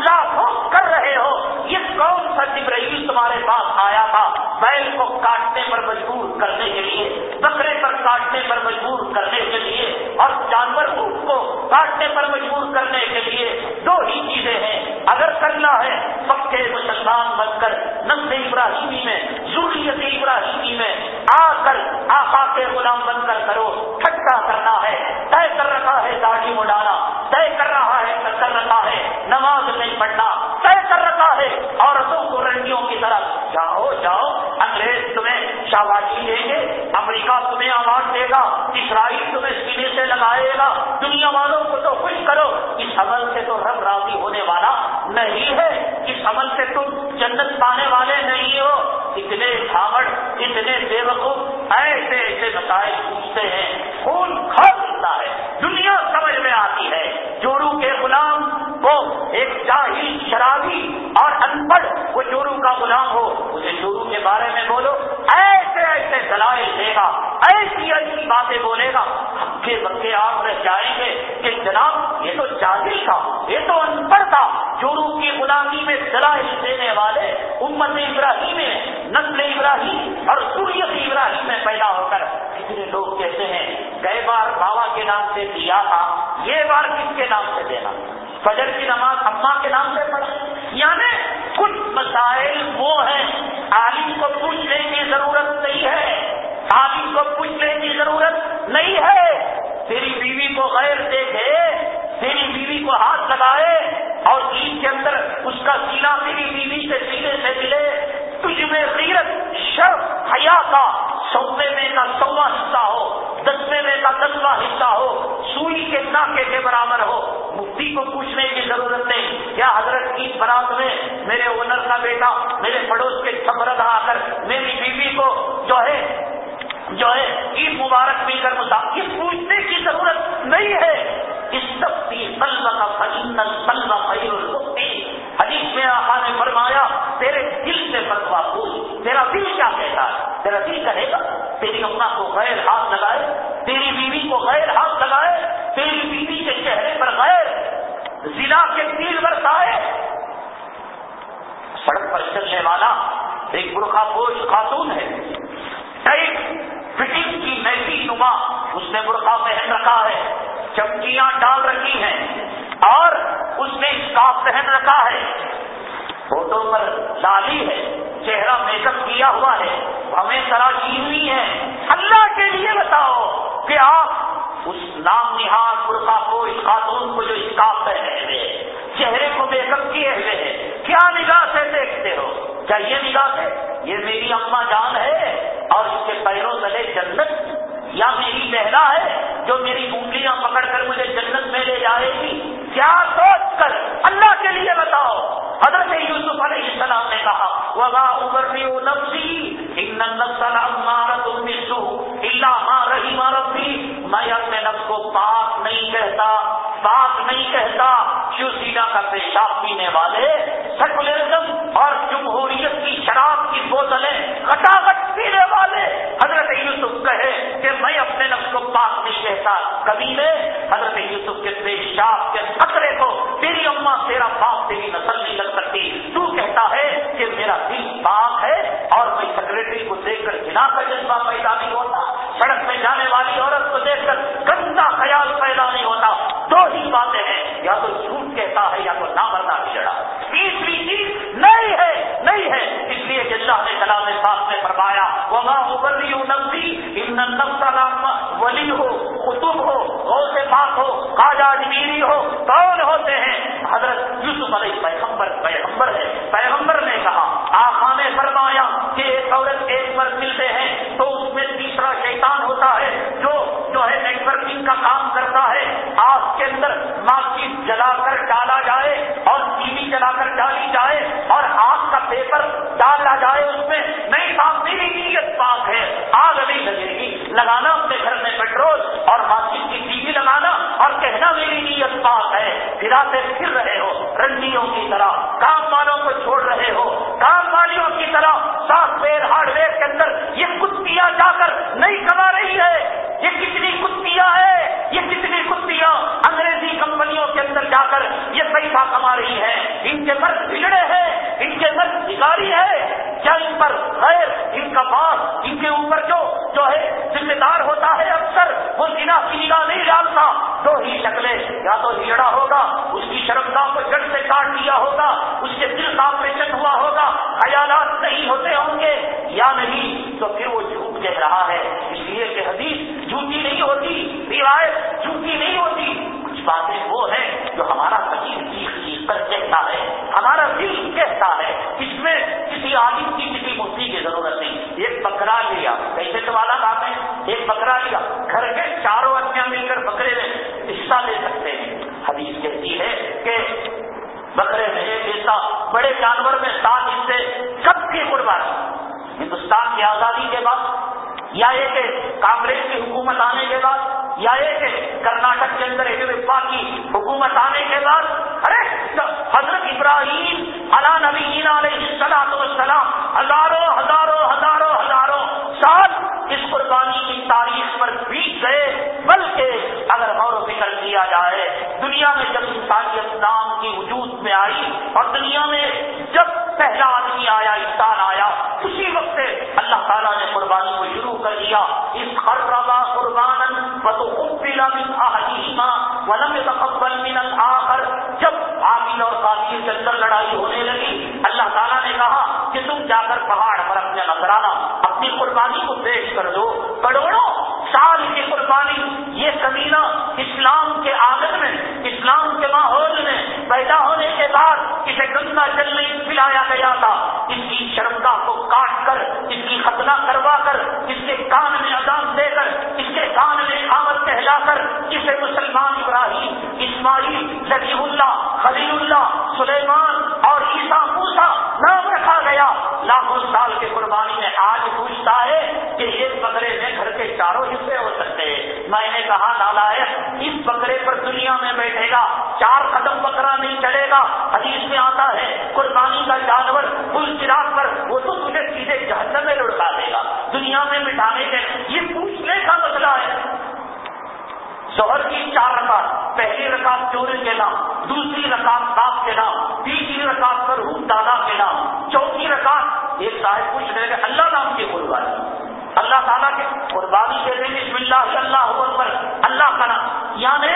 لاکھوں کر رہے ہو۔ یہ کون سا جبرائیل تمہارے پاس آیا تھا؟ بیل کو کاٹنے پر مجبور کرنے کے لیے، بکرے پر کاٹنے پر مجبور کرنے کے لیے لیے اور جانور کو کاٹنے پر مجبور کرنے کے لیے دو ہی چیزیں ہیں۔ اگر کرنا ہے پکے مسلمان بن کر نسل ابراہیمی میں ضروریت ابراہیمی میں آ کر آقا کے غلام بن کر کرو ٹھٹا کرنا ہے، طے کر رکھا ہے داڑھی مڈانا طے کر رہا ہے کر رکھا ہے نماز نہیں پڑھنا، طے کر رکھا ہے عورتوں کو رنگیوں کی طرف جاؤ جاؤ، انگریز شاباشی دیں گے، امریکہ تمہیں آواز دے گا، اسرائیل تمہیں سینے سے لگائے گا، دنیا والوں کو تو خوش کرو، اس عمل سے تو رب راضی ہونے والا نہیں ہے، اس عمل سے تم جنت پانے والے نہیں ہو۔ اتنے جھاگڑ اتنے بے وقوف ایسے ایسے مسائل پوچھتے ہیں، خون کھا ہے، دنیا سمجھ میں آتی ہے چورو کے غلام کو ایک جاہی، شرابی اور ان پڑھ وہ چورو کا غلام ہو، اسے چورو کے بارے میں بولو، ایسے ایسے دلائل دے گا، ایسی ایسی باتیں بولے گا۔ ہکے بکے آپ رہ جائیں گے کہ جناب، یہ تو جاہل تھا، یہ تو ان پڑھ تھا چورو کی غلامی میں دلائل دینے والے امت ابراہیم میں، نسل ابراہیم اور سوریت ابراہیم میں پیدا ہو کر۔ کتنے لوگ کہتے ہیں، گئے بار بابا کے نام سے دیا تھا، یہ بار کس کے نام سے دینا فجر کی نماز اما کے نام سے پڑھ یعنی کچھ مسائل وہ ہیں، عالم کو پوچھنے کی ضرورت نہیں ہے۔ عالم کو پوچھنے کی ضرورت نہیں ہے۔ تیری بیوی کو غیر دیکھے، تیری بیوی کو ہاتھ لگائے اور عید کے اندر اس کا سینا تیری بیوی سے سینے سے ملے۔ تجھ میں غیرت شرف حیا کا سوے میں کا سوا حصہ ہو، دسویں میں کا دسواں حصہ ہو، سوئی کے ناکے کے برابر ہو، مفتی کو پوچھنے کی ضرورت نہیں۔ کیا حضرت کی برات میں میرے اونر کا بیٹا، میرے پڑوس کے چھپرد آ کر، میری بیوی کو جو ہے جو ہے، عید مبارک مل کر یہ پوچھنے کی ضرورت نہیں ہے۔ اس سب کی سلم کا فن سلم فعل حدیث میں آقا نے فرمایا، تیرے دل سے فتوا پوچھ، تیرا دل کیا کہتا ہے؟ تیرا دل کہے گا، تیری اما کو غیر ہاتھ لگائے، تیری بیوی کو غیر ہاتھ لگائے، تیری بیوی کے چہرے پر غیر ضلع کے تیل برسائے۔ سڑک پر چلنے والا ایک برقع پوش خاتون ہے۔ فٹنگ کی میسی نما اس نے برقع پہن رکھا ہے، چمکیاں ڈال رکھی ہیں، اور اس نے اسکاف پہن رکھا ہے۔ فوٹو پر لالی ہے، چہرہ میک اپ کیا ہوا ہے ہمیں تراشی ہوئی ہے اللہ کے لیے بتاؤ کہ آپ اس نام نہاد برقع کو اس خاتون کو جو اسکاف پہنے ہوئے چہرے کو میک اپ کیے ہوئے ہیں۔ کیا نگاہ سے دیکھتے ہو؟ کیا یہ نگاہ سے یہ میری اما جان ہے اور اس کے پیروں تلے جنت یا میری بہنا ہے جو میری انگلیاں پکڑ کر مجھے جنت میں لے جائے گی؟ کیا سوچ کر اللہ کے لیے بتاؤ؟ حضرت یوسف علیہ السلام نے کہا وبا ابری نفسی اللہ ماں رہی مارت بھی میں اپنے نفس کو پاک نہیں کہتا بات نہیں کہتا شیوسیلا کا پیشاب پینے والے سیکولرزم اور جمہوریت کی شراب کی بوتلیں کٹاکٹ پینے والے۔ حضرت یوسف کہے کہ میں اپنے نفس کو پاک نہیں کہتا۔ کبھی نے حضرت یوسف کے پیشاب کے خطرے کو، تیری اما تیرا باپ تیری نسل نہیں لگ سکتی۔ تو کہتا ہے کہ میرا دل پاک ہے اور میں سیکرٹری کو دیکھ کر جنا کا جذبہ پیدا نہیں ہوتا۔ سڑک میں جانے والی عورت کو دیکھ کر گندا خیال پیدا نہیں ہوتا۔ دو ہی باتیں ہیں، یا تو جھوٹ کہتا ہے یا تو نہ مرنا بچڑا تیسری چیز نہیں ہے نہیں ہے۔ اس لیے کہ اللہ نے کلام پاک میں فرمایا وہ ماں ابلی نفسی ان نفس ولی ہو قطب ہو، غوث پاک ہو خواجہ اجمیری ہو، کون ہوتے ہیں؟ حضرت یوسف علیہ پیغمبر پیغمبر ہے، پیغمبر نے کہا آخا نے فرمایا کہ ایک عورت ایک پر ملتے ہیں تو اس میں تیسرا شیطان ہوتا ہے جو جو ہے کا کام کرتا ہے آگ کے اندر مارکیٹ جلا کر ڈالا جائے اور ٹی وی جلا کر ڈالی جائے اور آگ کا پیپر ڈالا جائے، اس میں نہیں صاحب میری نیت پاک ہے۔ آگ نہیں لگے گی۔ لگانا اپنے گھر میں پیٹرول اور مارکیٹ کی ٹی وی لگانا اور کہنا میری نیت پاک ہے۔ پھراتے پھر رہے ہو رنڈیوں کی طرح، کام والوں کو چھوڑ رہے ہو۔ کام والیوں کی طرح سافٹ ویئر ہارڈ ویئر کے اندر یہ کتیاں جا کر نہیں کما رہی ہے۔ یہ کتنی کتیاں ہے یہ کتنی کتیاں انگریزی کمپنیوں کے اندر جا کر یہ پیسہ کما رہی ہے ان کے مرد بگڑے ہیں، ان کے مرد بگاڑی ہے کیا ان پر غیر، ان کا باپ ان کے اوپر جو جو ہے، ذمہ دار ہوتا ہے اکثر، وہ جنا کی نگاہ نہیں ڈالتا۔ دو ہی شکلیں، یا تو ہجڑا ہوگا، اس کی شرمگاہ کو جڑ سے کاٹ دیا ہوگا، اس کے دل کا آپریشن ہوا ہوگا، خیالات نہیں ہوتے ہوں گے، یا نہیں، تو پھر وہ جھوٹ کہہ رہا ہے۔ اس لیے کہ حدیث جھوٹی نہیں ہوتی، روایت جھوٹی نہیں ہوتی۔ کچھ باتیں وہ ہیں جو ہمارا سچی چیخ چیخ کہتا ہے، ہمارا دل کہتا ہے۔ اس میں کسی عالم کی کسی مفتی کی ضرورت نہیں۔ ایک بکرا لیا، کیسے تو والا بات ہے؟ ایک بکرا لیا، گھر کے چاروں ادیاں مل کر بکرے میں حصہ لے سکتے ہیں۔ حدیث کہتی ہے کہ بکرے میں ایک حصہ، بڑے جانور میں سات حصے، سب کی قربانی۔ ہندوستان کی آزادی کے بعد یا ایک کانگریس کی حکومت آنے کے بعد، یا ایک کرناٹک کے اندر یڈیورپا کی حکومت آنے کے بعد، ارے حضرت ابراہیم علا نبی علیہ السلام السلام ہزاروں ہزاروں ہزاروں سال اس قربانی کی تاریخ پر بیت گئے، بلکہ اگر غور و فکر کیا جائے، دنیا میں جب انسانیت نام کی وجود میں آئی اور دنیا میں جب پہلا آدمی آیا، انسان آیا، اسی وقت سے اللہ تعالیٰ نے قربانی کو شروع کر دیا۔ اس ہر ربا قربان ولم تقبل من آخر جب عامل اور قابل کے اندر لڑائی ہونے لگی۔ اللہ تعالیٰ نے کہا کہ تم جا کر پہاڑ پر اپنے نظرانہ، اپنی قربانی کو پیش کر دو۔ کروڑوں سال کی قربانی، یہ کمینہ اسلام کے آگن میں، اسلام کے ماحول میں پیدا ہونے کے بعد اسے گنگا جل نہیں پلایا گیا تھا۔ اس کی شرمگاہ کو کاٹ کر، اس کی ختنہ کروا کر، اس کے کان میں اذان دے کر، اس کے کان میں آمد کہلا کر، اسے مسلمان ابراہیم اسماعیل ذکی اللہ خلیل اللہ سلیمان اور عیسا موسا نام رکھا گیا۔ لاکھوں سال کے قربانی میں آج پوچھتا ہے کہ یہ بکرے میں گھر کے چاروں حصے ہو سکتے ہیں۔ میں نے کہا لالا ہے اس بکرے پر دنیا میں بیٹھے گا، چار قدم بکرا نہیں چلے گا۔ حدیث میں آتا ہے، قربانی کا جانور پل چراغ پر وہ تو تجھے سیدھے جہنم میں لڑکا دے گا۔ دنیا میں مٹانے کے یہ پوچھنے کا مسئلہ ہے شوہر کی چار رکعت، پہلی رکعت چوری کے نام، دوسری رکعت باپ کے نام، تیسری رکعت پر دادا کے نام، چوتھی رکعت، ایک صاحب پوچھ رہے کہ اللہ نام کی قربانی۔ اللہ تعالیٰ کی قربانی کے دیں بسم اللہ اللہ پر اللہ کا نام۔ یعنی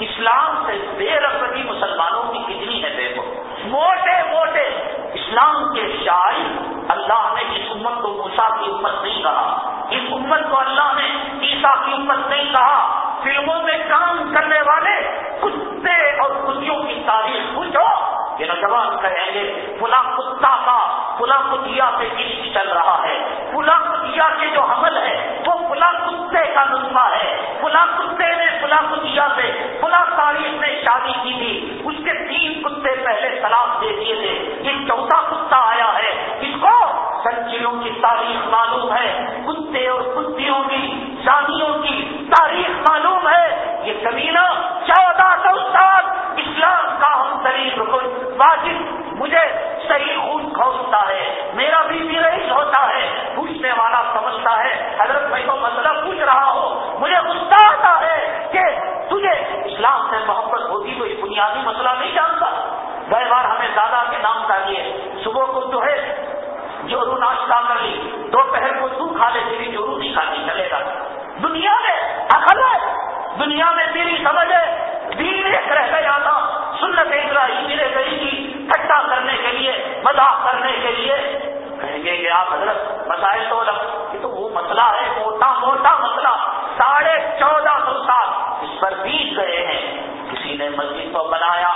اسلام سے بے رفتی مسلمانوں کی کتنی ہے، دیکھو۔ موٹے موٹے اسلام کے شاعر اللہ نے اس امت کو موسا کی امت نہیں کہا۔ اس امت کو اللہ نے عیسا کی امت نہیں کہا۔ فلموں میں کام کرنے والے کتے اور کتوں کی تاریخ پوچھو۔ یہ نوجوان کہیں گے پلا کتا کا پلا کتیا سے عشق چل رہا ہے۔ پلا کتیا کے جو حمل ہے، وہ پلا کتے کا نسخہ ہے۔ پلا کتے نے پلا کتیا سے پلا تاریخ نے شادی کی تھی۔ اس کے تین کتے پہلے سلاب دے دیے تھے۔ یہ چوتھا کتا آیا ہے۔ اس کو سنچیوں کی تاریخ معلوم ہے۔ کتے اور کتوں کی، شادیوں کی تاریخ معلوم ہے۔ یہ کمینہ چودہ سو سال اسلام کا ہم ترین رکن واجب، مجھے صحیح خون کھولتا ہے، میرا بھی رئیس ہوتا ہے، پوچھنے والا سمجھتا ہے، حضرت میں تو مسئلہ پوچھ رہا ہوں مجھے غصہ آتا ہے کہ تجھے اسلام سے محبت ہوگی تو یہ بنیادی مسئلہ نہیں جانتا۔ گئے بار ہمیں دادا کے نام چاہیے صبح کو جو ہے جورو ناشتہ کر لی، دوپہر کو تو کھا لے تیری جورو نہیں کھانی چلے گا۔ دنیا میں عقل ہے، دنیا میں تیری سمجھ ہے، دین ایک رہ گیا تھا، سنت ابراہیمی نے گئی تھی ٹھٹا کرنے کے لیے، مذاق کرنے کے لیے۔ کہیں گے کہ آپ حضرت مسائل تو یہ تو وہ مسئلہ ہے، موٹا موٹا مسئلہ۔ ساڑھے چودہ سو سال اس پر بیت گئے ہیں۔ کسی نے مسجد کو بنایا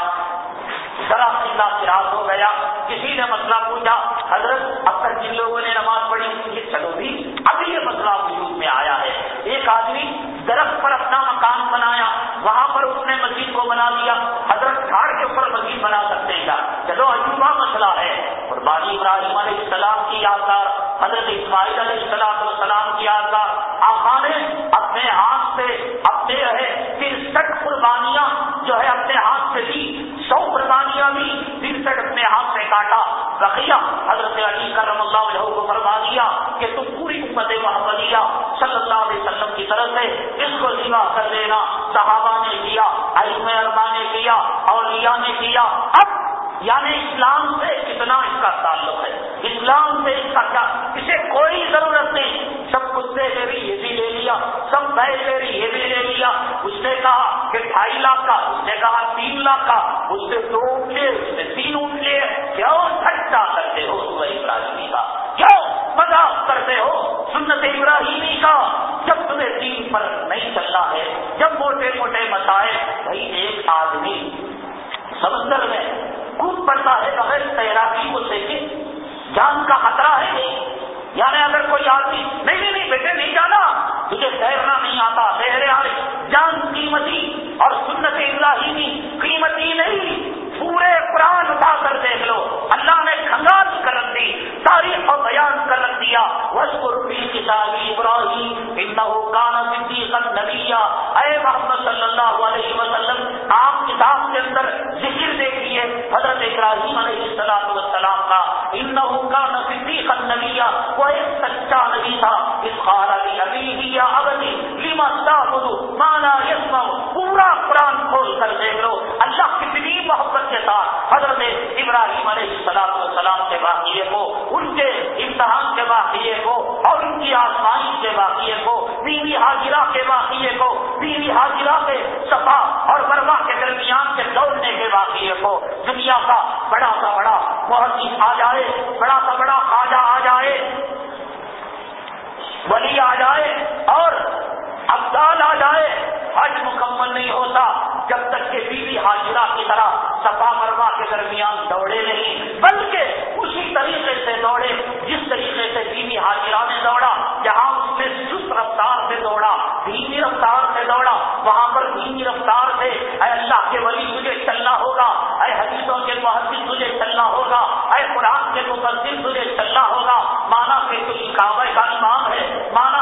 ذرا سنگا فراغ ہو گیا، کسی نے مسئلہ پوچھا، حضرت اب تک جن لوگوں نے نماز پڑھی، یہ چلو بھی ابھی یہ مسئلہ وجود میں آیا ہے۔ ایک آدمی درخت پر اپنا مکان بنایا، وہاں پر اس نے مسجد کو بنا دیا۔ حضرت گھاڑ کے اوپر مسجد بنا سکتے ہیں۔ کیا چلو عجوبہ مسئلہ ہے۔ اور بانی ابراہیم علیہ السلام کی یادگار، حضرت اسماعیل علیہ السلام السلام کی یادگار۔ آخا نے اپنے ہاتھ سے اپنے رہے ترسٹھ قربانیاں جو ہے، اپنے ہاتھ سے دی سو قربانیاں بھی ترسٹھ اپنے ہاتھ سے کاٹا۔ بقیہ حضرت علی کرم اللہ علیہ کو فرما دیا کہ تم پوری امت محمدیہ صلی اللہ علیہ وسلم کی طرف سے اس کو سوا کر دینا صحابہ نے کیا علم ارما نے کیا اور نے کیا۔ اب یعنی اسلام سے کتنا اس کا تعلق ہے؟ اسلام سے اس کا کیا؟ اسے کوئی ضرورت نہیں۔ سب کتے سے بھی یہ بھی لے لیا، سب بھائی سے بھی یہ بھی لے لیا۔ اس نے کہا کہ ڈھائی لاکھ کا، اس نے کہا تین لاکھ کا۔ اس نے دو اٹھ لیے اس نے تین اٹھ لیے کیوں ٹھٹا کرتے ہو صبح ابراہیمی کا؟ کیوں مذاق کرتے ہو سنت ابراہیمی کا؟ جب تمہیں تین پر نہیں چلنا ہے، جب موٹے موٹے مسائل، بھائی ایک آدمی سمندر میں کود پڑتا ہے بغیر تیراکی کو دیکھے، جان کا خطرہ ہے۔ نہیں یعنی اگر کوئی آدمی، نہیں نہیں بیٹے، نہیں جانا. تجھے تیرنا نہیں آتا. تیرے آئے جان قیمتی اور سنت ابراہیمی قیمتی نہیں. پورے قرآن اٹھا کر دیکھ لو۔ اللہ نے کھنگال کر رکھ دی، تاریخ اور بیان کر رکھ دیا وسپی کتاب ابراہیم ان کان صدیقا نبیا اے محمد صلی اللہ علیہ وسلم، آپ کتاب کے اندر ذکر دیکھیے حضرت ابراہیم علیہ السلام والسلام کا۔ ان کان صدیقا نبیا وہ ایک سچا نبی تھا۔ اس خال علی ابھی ہی یا ابدی لما تعبدو مانا یسمع پورا قرآن کھول کر دیکھ لو۔ اللہ کتنی محبت کے ساتھ حضرت ابراہیم علیہ السلام السلام کے واقعے کو، ان کے امتحان کے واقعے کو، اور ان کی آسمانی کے واقعے کو، بیوی حاضرہ کے واقعے کو، بیوی حاضرہ کے سفا اور برما کے درمیان کے دوڑنے کے واقعے کو، دنیا کا بڑا سا بڑا محدث آ جائے، بڑا سا بڑا خواجہ آ جائے، ولی آ جائے، اور ابدال آ جائے، حج مکمل نہیں ہوتا، جب تک کہ بیوی حاجرہ کی طرح سفا مروا کے درمیان دوڑے نہیں، بلکہ اسی طریقے سے دوڑے، جس طریقے سے بیوی حاجرہ نے دوڑا، جہاں اس نے سست رفتار سے دوڑا، دھیمی رفتار سے دوڑا، وہاں پر دھیمی رفتار سے، اے اللہ کے ولی تجھے چلنا ہوگا، اے حدیثوں کے محدث تجھے چلنا ہوگا، اے قرآن کے مقدس تجھے چلنا ہوگا مانا کہ تو کعبہ کا امام ہے مانا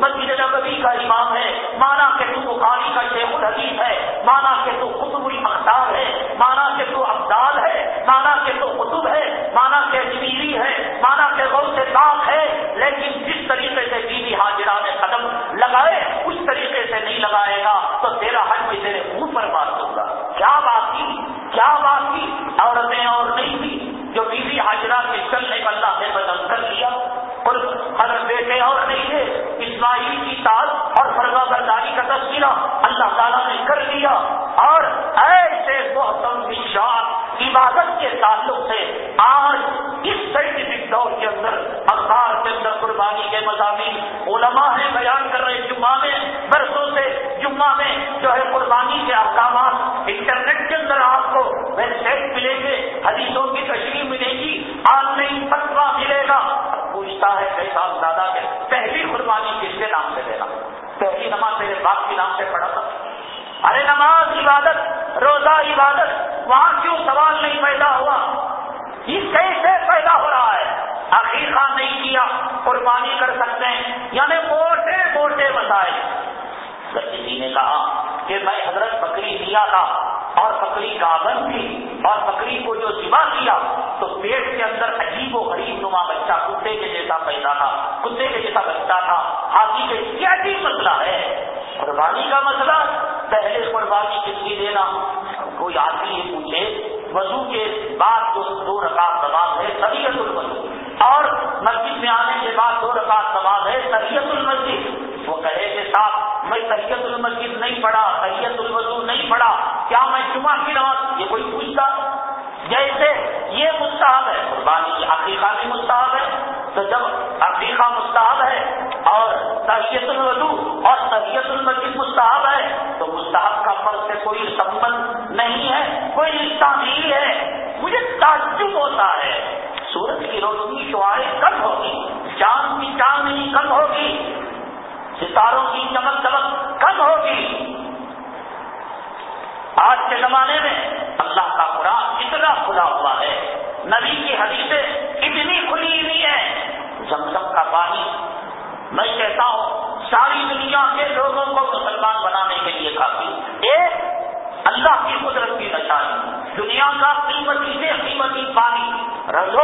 مسجد نبوی کا امام ہے، مانا کہ تو بخاری کا شیخ الحدیث ہے، مانا کہ تو قطب المختار ہے، مانا کہ تو ابدال ہے، مانا کہ تو قطب ہے، مانا کہ اجمیری ہے، مانا کہ غور سے پاک ہے، لیکن جس طریقے سے بیوی حاجرہ نے قدم لگائے، اس طریقے سے نہیں لگائے گا، تو تیرا حج میں تیرے منہ پر بات ہوگا کیا بات کی کیا بات کی عورتیں اور نہیں تھی جو بیوی حاجرہ کے چلنے کا اللہ نے بدل کر لیا اور ہر بیٹے اور نہیں تھے اسماعیل کی تال اور فرما برداری کا تذکرہ اللہ تعالیٰ نے کر دیا۔ اور ایسے محتم نشان عبادت کے تعلق سے آج اس سائنٹیفک دور کے اندر اخبار کے اندر قربانی کے مضامین علماء ہیں بیان کر رہے جمعہ میں، برسوں سے جمعہ میں جو ہے قربانی کے احکامات انٹرنیٹ کے اندر آپ کو ویب سائٹ ملیں گے، حدیثوں کی تشریح ملے گی، آن لائن پوچھتا ہے کئی صاحب دادا کے، پہلی قربانی کس کے نام سے دینا؟ پہلی نماز میرے باپ کے نام سے پڑھا تھا۔ ارے نماز، عبادت، روزہ، عبادت، وہاں کیوں سوال نہیں پیدا ہوا؟ یہ کیسے پیدا ہو رہا ہے؟ عقیقہ نہیں کیا، قربانی کر سکتے ہیں۔ یعنی موٹے موٹے مسائل۔ کسی جی نے کہا کہ میں حضرت بکری لیا دیا تھا۔ اور بکری گابن تھی اور بکری کو جو ذبح کیا تو پیٹ کے اندر عجیب و غریب نما بچہ کتے کے جیسا پیدا تھا، کتے کے جیسا بچہ تھا۔ ہاتھی کے کیا عجیب مسئلہ ہے؟ قربانی کا مسئلہ؟ پہلے قربانی کس کی دینا؟ کوئی آدمی یہ پوچھے، وضو کے بعد جو دو رکعت نماز ہے، طبیعت المسد اور مسجد میں آنے کے بعد دو رکعت نماز ہے، طبیعت المسجد وہ کہے کہ صاحب میں طبیعت المسجد نہیں پڑھا طبیعت الوضو نہیں پڑھا کیا میں جمعہ کی نماز یہ کوئی پوچھتا؟ جیسے یہ مستحب ہے، قربانی عقیقہ بھی مستحب ہے، تو جب عقیقہ مستحب ہے اور تحیت الوضو اور تحیت المسجد مستحب ہے، تو مستحب کا فرض سے کوئی سمبند نہیں ہے، کوئی رشتہ نہیں ہے۔ مجھے تعجب ہوتا ہے، سورج کی روشنی شعائیں کم ہوگی؟ چاند کی چاندنی کم ہوگی؟ ستاروں کی چمک چمک کم ہوگی؟ آج کے زمانے میں اللہ کا قرآن اتنا کھلا ہوا ہے۔ نبی کی حدیثیں اتنی کھلی ہوئی ہیں۔ زمزم کا پانی۔ میں کہتا ہوں، ساری دنیا کے لوگوں کو مسلمان بنانے کے لیے کافی۔ ایک اللہ کی قدرت کی نشانی، دنیا کا قیمتی سے قیمتی پانی۔ رضو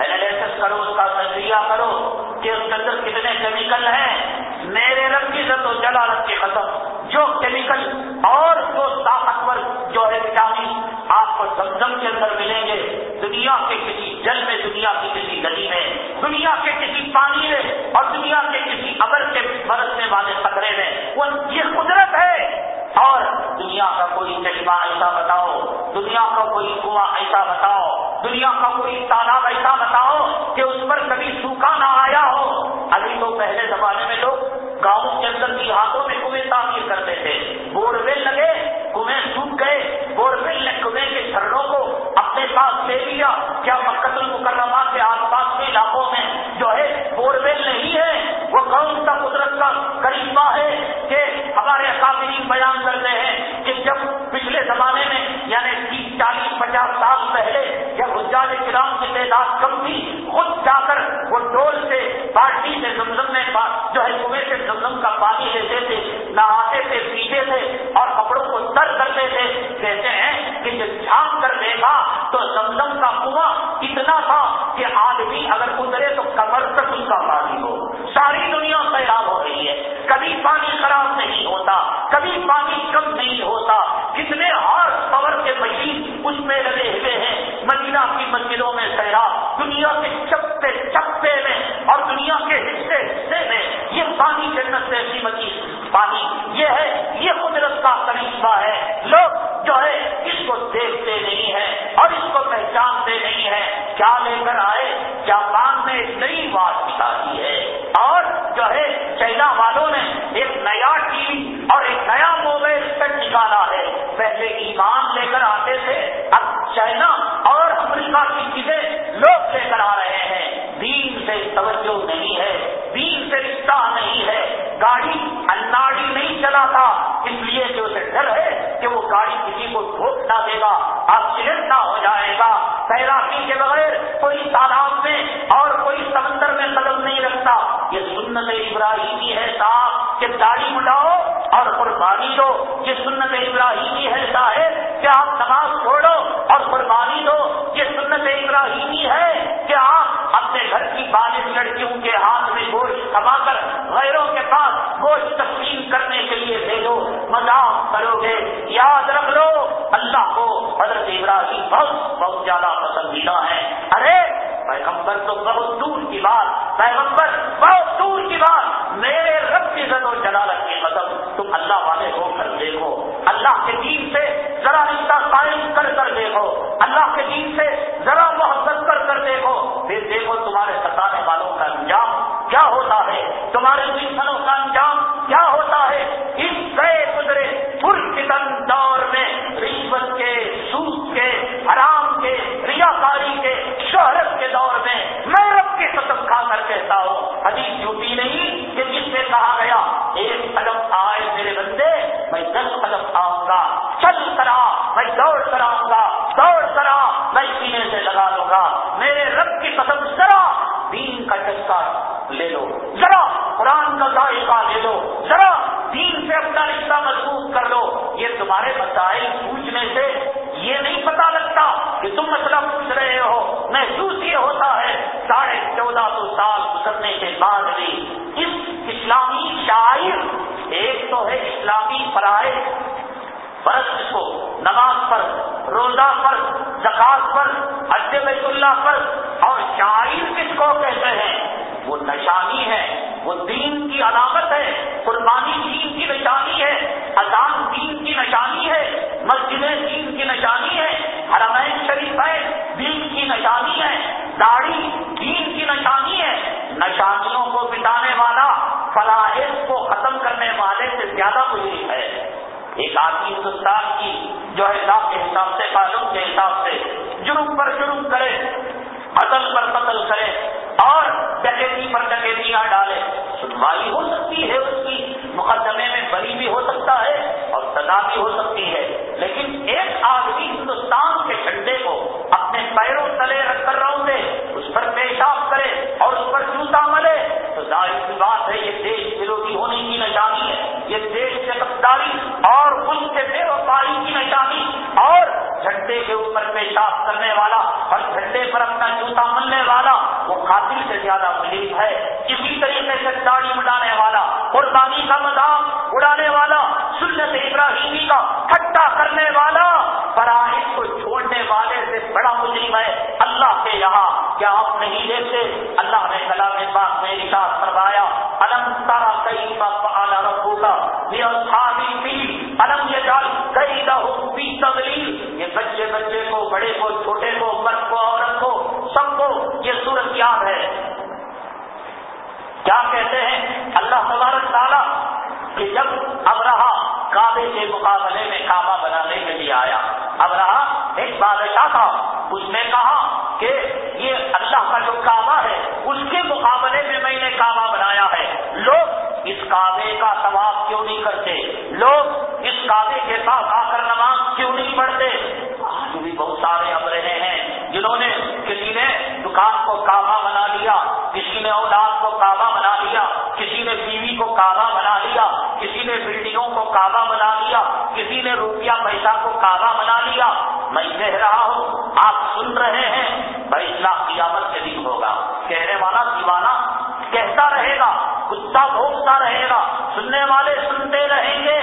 اینالیسس کرو، اس کا تجزیہ کرو کہ اس کے اندر کتنے کیمیکل ہیں۔ میرے رنگ کی زد و جلالت کے ختم جو کیمیکل اور جو طاقتور، جو ہے وٹامن آپ کو زمزم کے اندر ملیں گے۔ دنیا کے کسی جل میں، دنیا کی کسی گلی میں، دنیا کے کسی پانی میں اور دنیا کے کسی ابر کے برسنے والے خطرے میں۔ وہ یہ قدرت ہے۔ اور دنیا کا کوئی چشمہ ایسا بتاؤ، دنیا کا کوئی کنواں ایسا بتاؤ، دنیا کا کوئی تالاب ایسا بتاؤ کہ اس پر کبھی سوکھا نہ آیا ہو۔ ابھی تو پہلے زمانے میں لوگ گاؤں کے اندر کی ہاتھوں میں کنویں تعمیر کرتے تھے۔ بور ویل لگے، کنویں سوکھ گئے۔ بور ویل نے کنویں کے جھرنوں کو اپنے پاس لے لیا۔ کیا مکت المکرمہ کے آس پاس کے علاقوں میں جو ہے بور ویل نہیں ہے، وہ کون سا قدرت کا کرشمہ ہے کہ ہمارے اکابرین بیان کرتے ہیں کہ جب پچھلے زمانے میں یعنی تیس، چالیس، پچاس سال پہلے جب حجاج کرام کی تعداد کم تھی، خود جا کر وہ ڈول سے بالٹی سے زمزم میں جو ہے کنویں سے زمزم کا پانی لیتے تھے، نہاتے تھے، پیتے تھے اور کپڑوں کو تر کرتے تھے، کہتے ہیں کہ جب جھانک کر دیکھا تو زمزم کا کنواں اتنا تھا کہ آدمی اگر اترے تو کمر تک اس کا پانی ہو، ساری دنیا سیلاب ہو رہی ہے، کبھی پانی خراب نہیں ہوتا کبھی پانی کم نہیں ہوتا۔ کتنے ہارس پاور کے مشین اس میں لگے ہوئے ہیں، مدینہ کی مسجدوں میں سیلاب دنیا کے چپے چپے میں اور دنیا کے حصے حصے میں یہ پانی جنت سے قیمتی پانی یہ ہے، یہ قدرت کا کرشمہ ہے۔ لوگ جو ہے، اس کو دیکھتے نہیں ہے اور اس کو پہچانتے نہیں ہے کیا لے کر آئے؟ جاپان نے ایک نئی بات بتا دی ہے۔ اور جو ہے، چائنا والوں نے ایک نیا ٹی وی اور ایک نیا موبائل سیٹ نکالا ہے۔ پہلے ایمان لے کر آتے تھے، اب چائنا اور امریکہ کی چیزیں لوگ لے کر آ رہے ہیں۔ دین سے توجہ نہیں ہے، دین سے رشتہ نہیں ہے۔ گاڑی اناڑی نہیں چلا تھا، اس لیے کہ اسے ڈر ہے کہ وہ گاڑی کسی کو ٹھوک نہ دے گا ایکسیڈنٹ نہ ہو جائے گا۔ تیراکی کے بغیر کوئی تالاب میں اور کوئی سمندر میں قدم نہیں رکھتا۔ یہ سنت ابراہیمی ہے صاحب کہ داڑھی مٹاؤ اور قربانی دو۔ یہ سنت ابراہیمی ہے صاحب کہ آپ نماز چھوڑو اور قربانی دو۔ یہ سنت ابراہیمی ہے کہ آپ اپنے گھر کی بالغ لڑکیوں کے ہاتھ میں گوشت کما کر غیروں کے پاس گوشت تقسیم کرنے کے لیے دے دو مذاق کرو گے۔ یاد رکھ لو، اللہ کو حضرت ابراہیم بہت بہت زیادہ پسندیدہ ہے ارے پیغمبر تو بہت دور کی بات، پیغمبر بہت دور کی بات، میرے رب کی زد و جلالت کی مدد تم اللہ والے ہو کر دیکھو، اللہ کے دین سے ذرا رشتہ قائم کر کر دیکھو، اللہ کے دین سے ذرا محبت کر کر دیکھو، پھر دیکھو تمہارے ستانے والوں کا انجام کیا ہوتا ہے، تمہارے دشمنوں کا انجام کیا ہوتا ہے۔ اس گئے گزرے پور دور میں رشوت کے سوس کے، حرام کے، ریاکاری کے شہرت کے دور میں میں رب کی قسم کھا کر کہتا ہوں، حدیث جھوٹی نہیں کہ جس سے کہا گیا، ایک قدم آئے میرے بندے، میں دس قدم آؤں گا، چل کرا میں دوڑ کر آؤں گا، دوڑ کرا میں سینے سے لگا لوں گا، میرے رب کی قسم ذرا دین کا چسکا لے لو۔ ذرا قرآن کا ذائقہ لے لو۔ ذرا دین سے اپنا رشتہ مضبوط کر لو۔ یہ تمہارے مسائل پوچھنے سے یہ نہیں پتا لگتا کہ تم مسئلہ پوچھ رہے ہو۔ محسوس یہ ہوتا ہے، ساڑھے چودہ سو سال گزرنے کے بعد بھی اس اسلامی شاعر، ایک تو ہے اسلامی فرائض فرض کو نماز پر، روزہ پر زکات پر، حج بیت اللہ پر اور شاعر کس کو کہتے ہیں؟ وہ نشانی ہے، وہ دین کی علامت ہے، قربانی دین کی نشانی ہے، اذان دین کی نشانی ہے مسجد دین کی نشانی ہے، حرمین شریف ہے دین کی نشانی ہے، داڑھی دین کی نشانی ہے۔ نشانیوں کو بتانے والا فلاحت کو ختم کرنے والے سے زیادہ مجھے ہے۔ ایک آدمی ہندوستان کی جو ہے لاکھ کے حساب سے، قانون کے حساب سے جرم پر جرم کرے، قتل پر قتل کرے اور ڈکیتی پر ڈکیتیاں ڈالے۔ سنوائی ہو سکتی ہے اس کی، مقدمے میں بری بھی ہو سکتا ہے اور سزا بھی ہو سکتی ہے۔ لیکن ایک آدمی ہندوستان کے جھنڈے کو اپنے پیروں تلے رکھ کر رہوں دے اس پر پیشاب کرے اور اس پر جوتا ملے، تو ظاہر سی بات ہے، یہ دیش وروی ہونے کی نشانی ہے۔ یہ دیش سے اور اس سے بے وفائی کی نشانی اور جھنڈے کے اوپر پیشاب کرنے والا اور جھنڈے پر اپنا جوتا ملنے والا، وہ قاتل سے زیادہ ملیف ہے۔ اسی طریقے سے داڑھی مٹانے والا، قربانی کا مذاق اڑانے والا، سنت ابراہیمی کا ٹھٹا کرنے والا فرائض کو چھوڑنے والے سے بڑا مجرم ہے۔ اللہ کے یہاں کیا آپ نہیں دیکھتے؟ اللہ نے کلام پاک میں رشاط فرمایا، الم تارا کئی گا یہ الم یہ ڈال کئی دہی تبلیغ یہ بچے بچے کو، بڑے کو، چھوٹے کو، مرد کو، عورت کو، سب کو یہ صورت یاد ہے۔ کیا کہتے ہیں؟ اللہ تبارک تعالیٰ کہ جب اب رہا کعبے کے مقابلے میں کعبہ بنانے کے لیے آیا اب رہا ایک بادشاہ تھا۔ اس نے کہا کہ یہ اللہ کا جو کعبہ ہے، اس کے مقابلے میں میں نے کعبہ بنایا ہے۔ لوگ اس کعبے کا ثواب کیوں نہیں کرتے؟ لوگ اس کعبے کے ساتھ آ کر نماز کیوں نہیں پڑھتے؟ آج بھی بہت سارے اب رہے ہیں جنہوں نے کسی نے دکان کو کعبہ بنا لیا، کسی نے اولاد کو کعبہ بنا لیا، کسی نے بیوی کو کعبہ بنا لیا، کسی نے بلڈنگوں کو کعبہ بنا لیا، کسی نے روپیہ پیسہ کو کعبہ بنا لیا۔ میں کہہ رہا ہوں، آپ سن رہے ہیں، بھائی لاکھ قیامت کے دن ہوگا۔ کہنے والا دیوانہ کہتا رہے گا کتا بھوکتا رہے گا سننے والے سنتے رہیں گے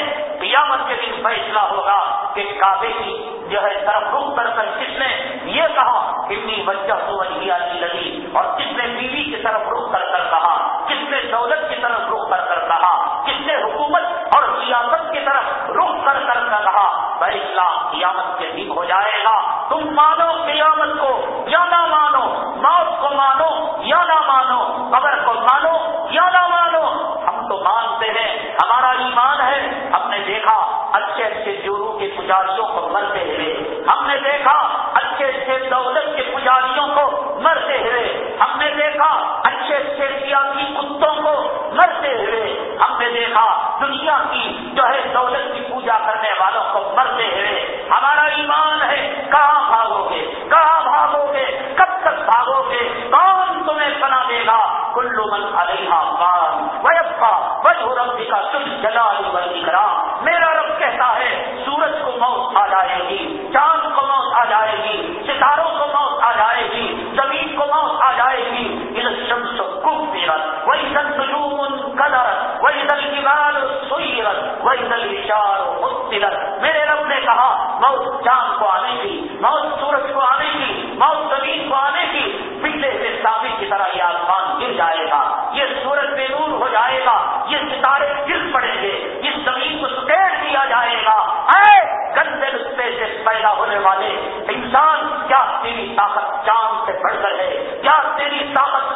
قیامت کے دن فیصلہ ہوگا کہ کعبے کی جو ہے طرف رخ کر کر کس نے یہ کہا اتنی وجہ تو وجہ لگی اور کس نے بیوی کی طرف رخ کر کر کہا، کس نے دولت کی طرف رخ کر کر کہا، کس نے حکومت اور ریاست کی طرف رخ کر کر کہا۔ بھائی اسلام قیامت کے دن ہو جائے گا۔ تم مانو قیامت کو، یا نہ مانو، موت کو مانو، یا نہ مانو، قبر کو مانو، یا نہ مانو۔ مانتے ہیں۔ ہمارا ایمان ہے۔ ہم نے دیکھا اچھے اچھے جورو کے پجاریوں کو مرتے ہوئے۔ ہم نے دیکھا اچھے اچھے دولت کے پجاریوں کو مرتے ہوئے۔ ہم نے دیکھا اچھے اچھے سیاسی کتوں کو مرتے ہوئے۔ ہم نے دیکھا دنیا کی جو ہے دولت کی پوجا کرنے والوں کو مرتے ہوئے۔ ہمارا ایمان ہے۔ کہاں بھاگو گے کہاں بھاگو گے کب تک بھاگو گے کون تمہیں بنا دے گا؟ کلو من علیہ خان ویبا وجہ ربی کا تم جلال کرام میرا رب کہتا ہے، سورج کو موت آ جائے گی، چاند کو موت آ جائے گی، ستاروں کو موت آ جائے گی، زمین کو موت آ جائے گی۔ ان شمس کم پیرت وہی دل نجوم قدر وہی دل کیبال سیرت وہی دل اشار میرے رب نے کہا، موت چاند کو آنے کی، موت سورج کو آنے کی، موت زمین کو آنے کی۔ پچھلے سے ثابت کی طرح یہ آسمان گر جائے گا یہ سورج بے نور ہو جائے گا یہ ستارے گر پڑیں گے اس زمین کو سکیر دیا جائے گا اے گندے رستے سے پیدا ہونے والے انسان، کیا تیری طاقت چاند سے بڑھ کر ہے؟ کیا تیری طاقت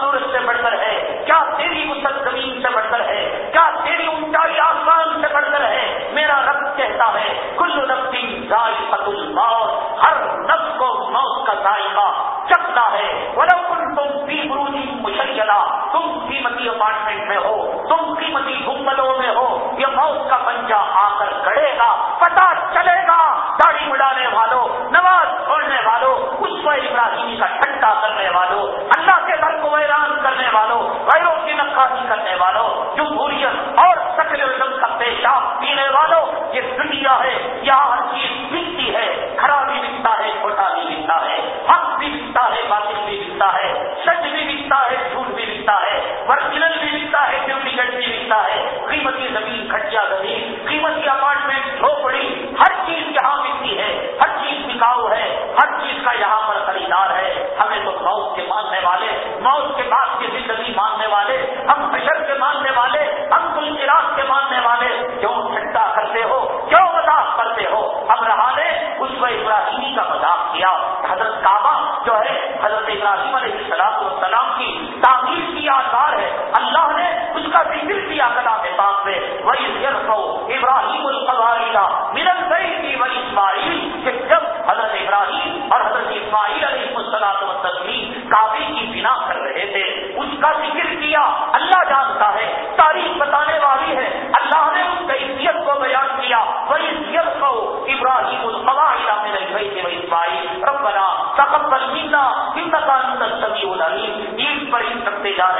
موت کا پنجا آ کر گڑے گا پتا چلے گا داڑھی اڑانے والوں، نماز چھوڑنے والوں، اس کو ابراہیمی کا ٹھنڈا کرنے والوں، اللہ کے گھر کو ویران کرنے والوں، غیروں کی نقاشی کرنے والوں، جمہوریت اور سکریزم کا پیشاب پینے والوں، یہ دنیا ہے، یہاں والے ہم عبد العراق کے ماننے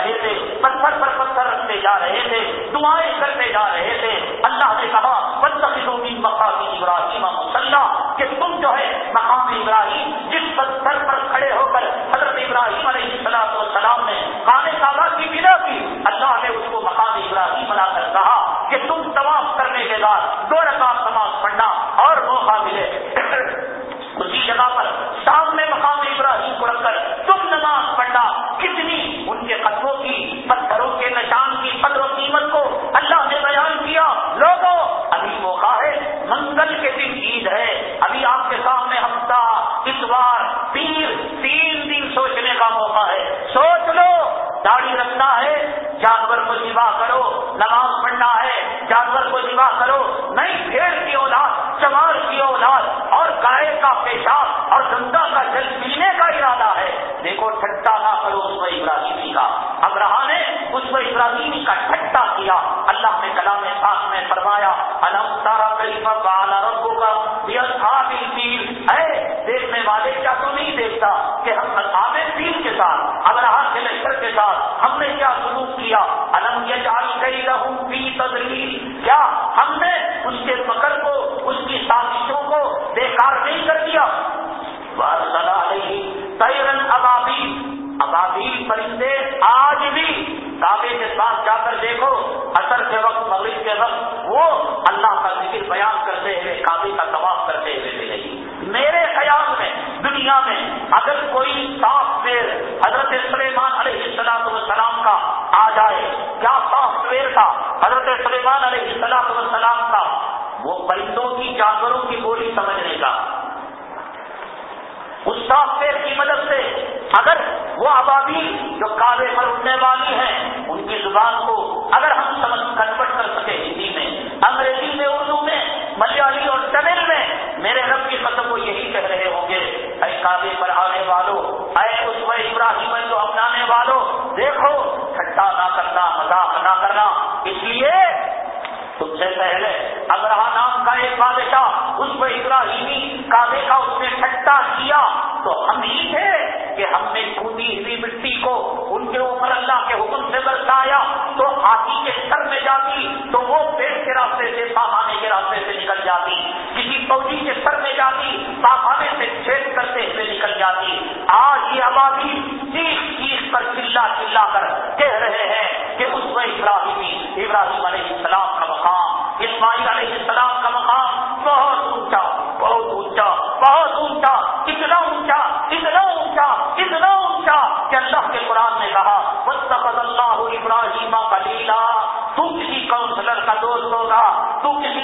رہے تھے پتھر پر پتھر رکھتے جا رہے تھے دعائیں کرتے جا رہے تھے اللہ نے کہا من مقام ابراہیم مسلح کہ تم جو ہے مقام ابراہیم جس پتھر پر کھڑے ہو کر حضرت ابراہیم علیہ السلام والسلام نے خانے کعبہ کی بنا کی اللہ نے اس کو مقام ابراہیم بنا کر کہا کہ تم تمام کرنے کے بعد دو رکعت نماز پڑھنا اور موقع ملے اسی جگہ پر سامنے مقام ابراہیم کو رکھ کر تم نماز پڑھنا کتنی ان کے قدموں کی پتھروں کے نشان کی قدر و قیمت کو اللہ نے بیان کیا لوگوں ابھی موقع ہے منگل کے دن عید ہے ابھی آپ کے سامنے ہفتہ اتوار پیر تین دن سوچنے کا موقع ہے سوچ لو داڑھی رکھنا ہے جانور کو جوا کرو نماز پڑھنا ہے جانور کو جوا کرو نئی بھیڑ کی اولاد چمار کی اولاد اور گائے کا پیشاب اور گنگا کا جل پینے کا ارادہ ہے دیکھو ٹھٹا نہ کرو اس میں ابراہیمی کا اب رہا نے اس ابراہیمی کا ٹھٹا کیا، اللہ نے کلام پاک میں فرمایا، الم تارا کلیفا بالا ربو کا اے دیکھنے والے کیا تو نہیں دیکھتا کہ ہم اصحاب تیر کے ساتھ اب رہا کے لشکر کے ساتھ ہم نے کیا سلوک کیا الم یہ جال گئی رہوں پی تدریل کیا ہم نے اس کے مکر کو اس کی سازشوں کو بیکار نہیں کر دیا تیرن ابابی ابابی پرندے آج بھی کعبے کے ساتھ جا کر دیکھو اثر کے وقت مغرب کے وقت وہ اللہ کا ذکر بیان کرتے ہوئے کعبے کا طواف کرتے ہوئے ملے گی میرے خیال میں دنیا میں اگر کوئی سافٹ ویئر حضرت سلیمان علیہ السلام السلام کا آ جائے کیا سافٹ ویئر کا حضرت سلیمان علیہ السلام السلام کا وہ پرندوں کی جانوروں کی بولی سمجھنے کا اس سافٹ ویئر کی مدد سے اگر وہ آبادی جو کالے پر اٹھنے والی ہے ان کی زبان کو اگر ہم سمجھ کنورٹ کر سکے ہندی میں انگریزی میں اردو میں ملیالی اور تمل میں میرے رب کی قسم وہ یہی کہہ رہے ہوں گے اے کابے پر آنے والوں اے اس میں ابراہیم کو اپنانے والوں دیکھو ٹھٹا نہ کرنا مذاق نہ کرنا اس لیے تم سے پہلے اگر نام کا ایک بادشاہ اس کو ابراہیمی کعبے کا اس نے ٹھٹا کیا تو ہم ہی تھے کہ ہم نے کھودی ہوئی مٹی کو ان کے اوپر اللہ کے حکم سے برسایا تو ہاتھی کے سر میں جاتی تو وہ پیٹ کے راستے سے، پاخانے کے راستے سے نکل جاتی۔ کسی فوجی کے سر میں جاتی، پاخانے سے چھید کرتے ہوئے نکل جاتی۔ آج یہ آبادی چیخ چیخ پر چلا چلا کر کہہ رہے ہیں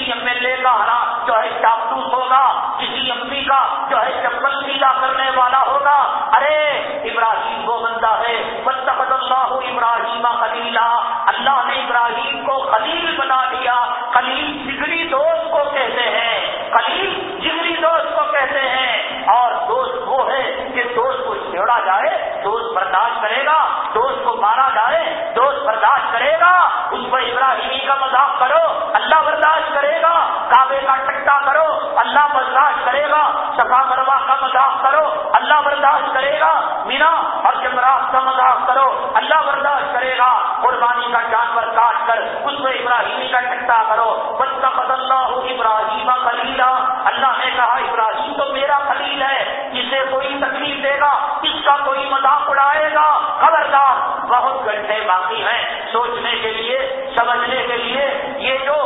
کسی ایم ایل اے کا ہرا جو ہے چاپلوس ہوگا، کسی امی کا جو ہے چپل سیلا کرنے والا ہوگا۔ ارے، ابراہیم وہ بندہ ہے بستفد اللہ ابراہیم خلیلا۔ اللہ نے ابراہیم کو خلیل بنا دیا خلیل جگری دوست کو کہتے ہیں۔ خلیل جگری دوست کو کہتے ہیں۔ اور دوست وہ ہے کہ دوست کو چھیڑا جائے، دوست برداشت کرے گا دوست کو مارا جائے دوست برداشت کرے گا اس پر ابراہیمی کا مذاق کرو اللہ برداشت کرے گا کعبے کا ٹکٹا کرو اللہ برداشت کرے گا سفا مروا کا مذاق کرو، اللہ برداشت کرے گا مینا اور جمراس کا مذاق کرو، اللہ برداشت کرے گا، قربانی کا جانور کاٹ کر، اس میں ابراہیمی کا ٹکٹا کرو بس کا اللہ ابراہیم خلیلا اللہ نے کہا، ابراہیم تو میرا خلیل ہے، اسے کوئی تکلیف دے گا، اس کا کوئی مذاق اڑائے گا؟ خبردار، بہت گھنٹے باقی ہیں۔ سوچنے کے لیے، سمجھنے کے لیے، یہ جو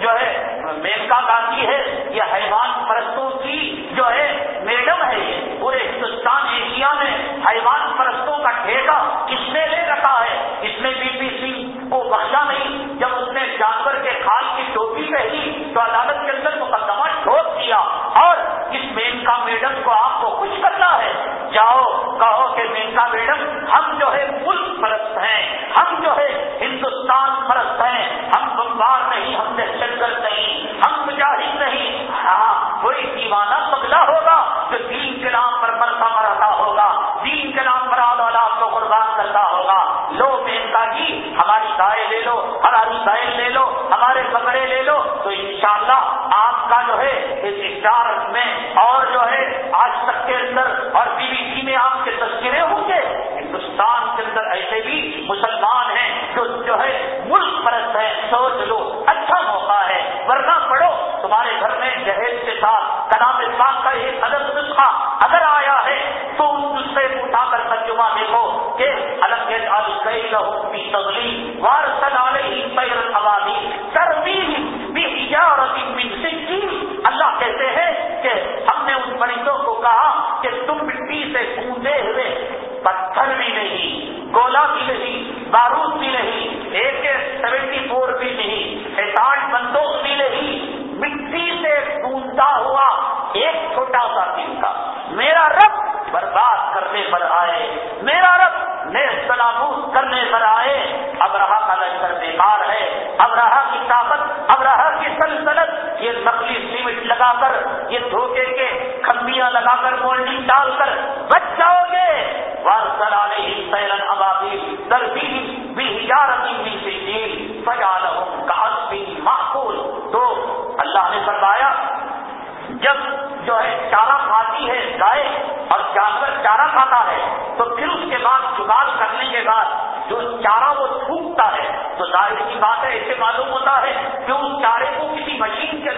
جو ہے میرکا گاندھی ہے، یہ حیوان پرستوں کی، جو ہے حیوان پرستوں کا ٹھیکا کس نے لے رکھا ہے؟ اس نے بی پی سی کو بخشا نہیں۔ جب اس نے جانور کے کھال کی ٹوپی پہنی تو عدالت کے اندر مقدمہ ٹھوس دیا اور اس مینکا میڈم کو آپ کو خوش کرنا ہے۔ جاؤ، کہو کہ مینکا میڈم، ہم جو ہے انشاءاللہ آپ کا جو ہے اس اشارت میں یہ دھوکے کے کھمبیاں لگا کر مولڈنگ ڈال کر بچ جاؤ گے۔ وارسل علیہ سیرن ابابی دربی بھی بھی سے سجا لہوں معقول۔ تو اللہ نے فرمایا، جب جو ہے چارہ کھاتی ہے گائے اور جانور چارہ کھاتا ہے، تو پھر اس کے بعد جگاڑ کرنے کے بعد جو چارہ وہ تھوکتا ہے، تو ظاہر کی بات ہے ایسے معلوم ہوتا ہے کہ اس چارے کو کسی مشین کے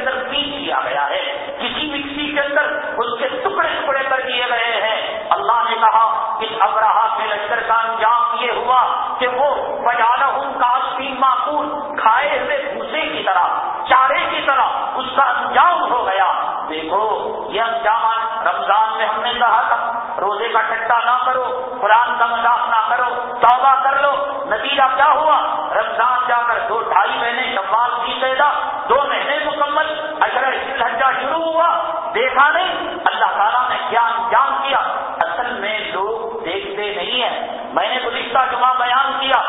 کہ وہ بجانا ہوں کاستی معقول، کھائے ہوئے بھوسے کی طرح، چارے کی طرح اس کا انجام ہو گیا۔ دیکھو، یہ انجام رمضان میں ہم نے کہا تھا روزے کا ٹٹا نہ کرو، قرآن کا مذاق نہ کرو، توبہ کر لو۔ نتیجہ کیا ہوا؟ رمضان جا کر دو ڈھائی مہینے شمال کی پیدا، دو مہینے مکمل اگر لہجہ شروع ہوا۔ دیکھا نہیں، اللہ تعالیٰ نے کیا انجام کیا؟ اصل میں لوگ دیکھتے نہیں ہیں۔ میں نے گزشتہ جمعہ بیان کیا،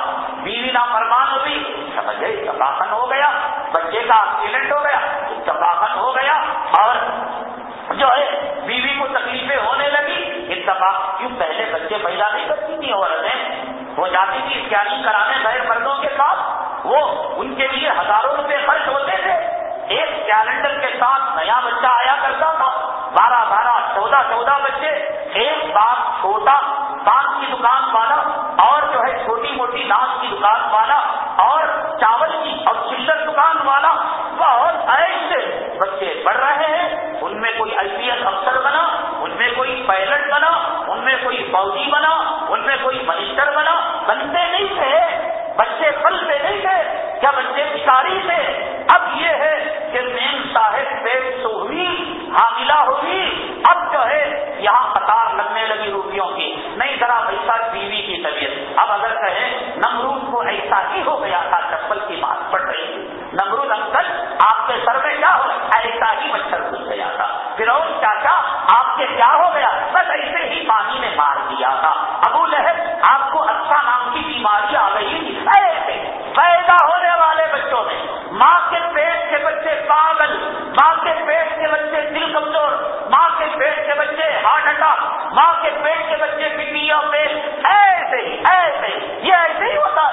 بیوی نا فرمان ہوئی سمجھے اتفاقن ہو گیا، بچے کا ایکسیڈنٹ ہو گیا اتفاقن ہو گیا، اور جو ہے، بیوی کو تکلیفیں ہونے لگی اتفاق کیوں پہلے بچے پیدا نہیں کرتی تھی عورتیں وہ جاتی تھی اسکیننگ کرانے غیر مردوں کے ساتھ، وہ ان کے لیے ہزاروں روپے خرچ ہوتے تھے۔ ایک کیلنڈر کے ساتھ نیا بچہ آیا کرتا تھا، بارہ بارہ، چودہ چودہ بچے، ایک بار چھوٹا باغ کی دکان والا اور جو ہے چھوٹی موٹی ناچ کی دکان والا اور چاول کی اور چلر دکان والا بہت ایسے بچے پڑھ رہے ہیں۔ ان میں کوئی آئی پی ایس افسر بنا، ان میں کوئی پائلٹ بنا، ان میں کوئی فوجی بنا، ان میں کوئی منسٹر بنا، بنتے نہیں تھے۔ بچے پلتے نہیں تھے کیا بچے بکاری تھے اب یہ ہے کہ مین صاحب پیٹ تو ہوئی، حاملہ ہوئی، اب جو ہے یہاں قطار لگنے لگی روپیوں کی۔ نہیں ذرا ویسا بیوی کی طبیعت۔ اب اگر کہیں نمرود کو ایسا ہی ہو گیا تھا، چپل کی بات پڑ رہی تھی۔ نمرود انکل، آپ کے سر میں کیا ہو؟ ایسا ہی مچھر گھس گیا تھا۔ فروز چاچا، آپ کے کیا ہو گیا؟ ماں کے پیٹ کے بچے دل کمزور، ماں کے پیٹ کے بچے ہارٹ اٹیک، ماں کے پیٹ کے بچے پٹیوں پہ ایسے ہی ایسے ہی، یہ ایسے ہی ہوتا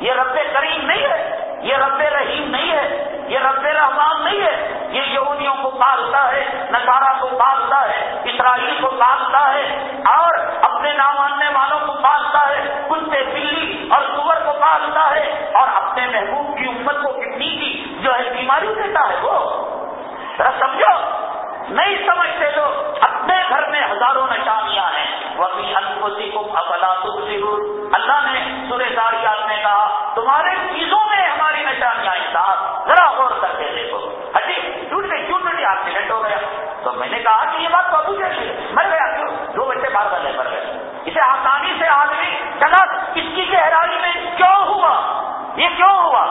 یہ رب کریم نہیں ہے، یہ رب رحیم نہیں ہے، یہ رب رحمان نہیں ہے۔ یہ یہودیوں کو پالتا ہے نظارہ کو پالتا ہے، اسرائیل کو پالتا ہے، اور اپنے نام والوں کو پالتا ہے کتے بلی اور سور کو پالتا ہے، اور اپنے محبوب کی امت کو کتنی کی جو ہے بیماری دیتا ہے وہ۔ سمجھو، نہیں سمجھتے لوگ اپنے گھر میں ہزاروں نشانیاں ہیں۔ وہ اپنی کو افلا اللہ نے سورے داریات میں کہا، تمہارے چیزوں میں ہماری نشانیاں صاحب، ذرا غور کر کے دیکھو۔ ہٹی ٹوٹ گئی کیوں ٹوٹی ایکسیڈنٹ ہو گیا۔ تو میں نے کہا کہ یہ بات تو ابو جیسی مر گیا کیوں؟ دو بچے بار بار مر گئے۔ اسے آسانی سے آدمی چلا اس کی گہرائی میں کیوں ہوا؟ یہ کیوں ہوا؟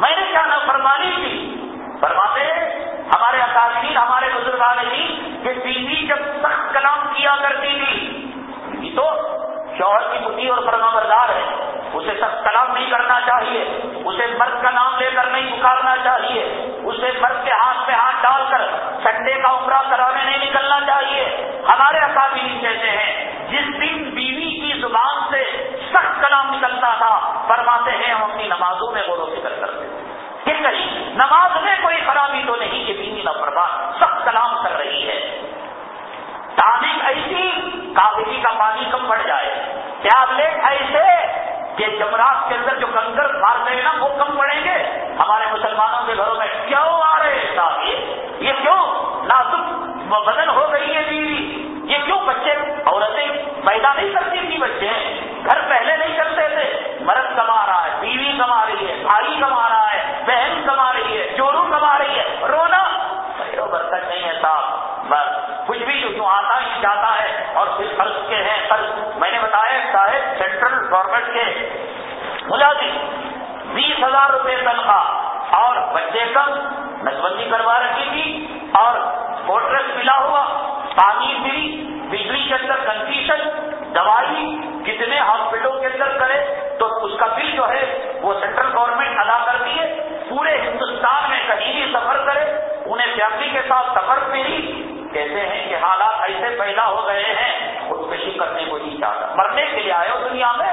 میں نے کیا نہ فرمانی تھی فرماتے ہمارے اکادمی ہمارے بزرگان نے کہ بیوی جب سخت کلام کیا کرتی تھی تو شوہر کی بتی اور فرما بردار ہے، اسے سخت کلام نہیں کرنا چاہیے، اسے مرد کا نام لے کر نہیں پکارنا چاہیے، اسے مرد کے ہاتھ میں ہاتھ ڈال کر سنڈے کا عمرہ کرانے نہیں نکلنا چاہیے۔ ہمارے اکادمی کہتے ہیں، جس دن بیوی کی زبان سے سخت کلام نکلتا تھا، فرماتے ہیں، ہم اپنی نمازوں میں غور و فکر کرتے کس نماز میں کوئی خرابی تو نہیں کہ بیوی نہ پروا سخت کلام کر رہی ہے۔ تعلیم ایسی کابلی کا پانی کم بڑھ جائے۔ ٹیبلٹ ایسے کہ جمرات کے اندر جو کنکر مارتے ہیں نا، وہ کم پڑیں گے۔ ہمارے مسلمانوں کے گھروں میں کیوں آ رہے ہیں صاحب؟ یہ کیوں نازک بدن ہو گئی ہے بیوی؟ یہ کیوں بچے، عورتیں پیدا نہیں کرتی تھی بچے؟ گھر پہلے نہیں کرتے تھے۔ مرد کما رہا ہے، بیوی کما رہی ہے، بھائی کما رہا ہے۔ بہن کما رہی ہے چورو کما رہی ہے۔ رونا برکت نہیں ہے صاحب، بس کچھ بھی جو آتا ہی جاتا ہے اور پھر قرض کے ہیں قرض میں نے بتایا صاحب سینٹرل گورنمنٹ کے ملازم، بیس ہزار روپے تنخواہ اور بچے کم نسبندی کروا رکھی تھی اور کوٹریس ملا ہوا پانی فری بجلی کے اندر کنفیوژن دوائی کتنے ہاسپٹلوں کے اندر کرے تو اس کا بل جو ہے وہ سینٹرل گورنمنٹ ادا کر دیے، پورے ہندوستان میں کہیں بھی سفر کرے انہیں فیملی کے ساتھ سفر پہ ہی کہتے ہیں کہ حالات ایسے پیدا ہو گئے ہیں خودکشی کرنے کو نہیں چاہتا۔ مرنے کے لیے آئے ہو دنیا میں؟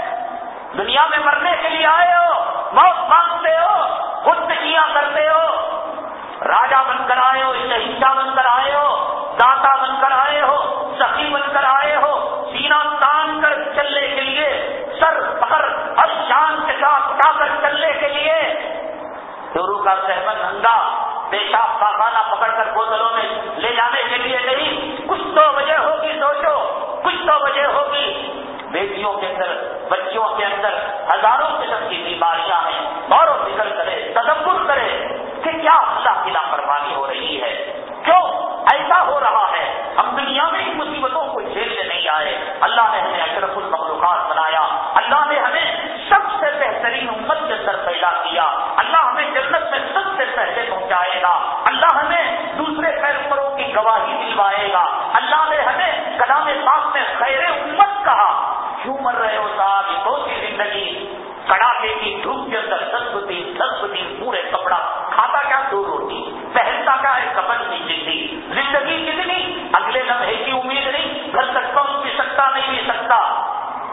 دنیا میں مرنے کے لیے آئے ہو، موت مانگتے ہو خودکشیاں کرتے ہو۔ راجا بن کر آئے ہو، شہیدہ بن کر آئے ہو، داتا بن کر آئے ہو، سخی بن کر آئے ہو سینا تان کر چلنے کے لیے، سر پکڑ اور شان کے ساتھ اٹھا کر چلنے کے لیے۔ شروع کا سہمت ننگا پیشاب پاخانہ پکڑ کر بوتلوں میں لے جانے کے لیے نہیں۔ کچھ تو وجہ ہوگی، سوچو، کچھ تو وجہ ہوگی۔ بیٹیوں کے اندر، بچیوں کے اندر ہزاروں قسم کی بیماریاں ہیں۔ غور و فکر کرے، تدبر کرے کہ کیا اللہ کی لاپرواہی ہو رہی ہے۔ کیوں؟ ایسا ہو رہا ہے۔ ہم دنیا میں ان مصیبتوں کو جھیلنے نہیں آئے۔ اللہ نے ہمیں اشرف المخلوقات بنایا۔ اللہ نے ہمیں سب سے بہترین امت کے اندر پیدا کیا۔ اللہ ہمیں جنت میں سب سے پہلے پہنچائے گا۔ اللہ ہمیں دوسرے پیغمبروں کی گواہی دلوائے گا۔ اللہ نے ہمیں کلام پاک میں خیر امت کہا۔ کیوں مر رہے ہو صاحب، یہ کون سی زندگی۔ کڑاکے کی دھوپ کے اندر دس دن دس دن پورے کپڑا۔ کھاتا کیا دو روٹی، پہنتا کیا ہے کپڑ کی زندگی زندگی کتنی؟ اگلے لمحے کی امید نہیں، گھر تک پہنچ بھی سکتا، نہیں بھی سکتا۔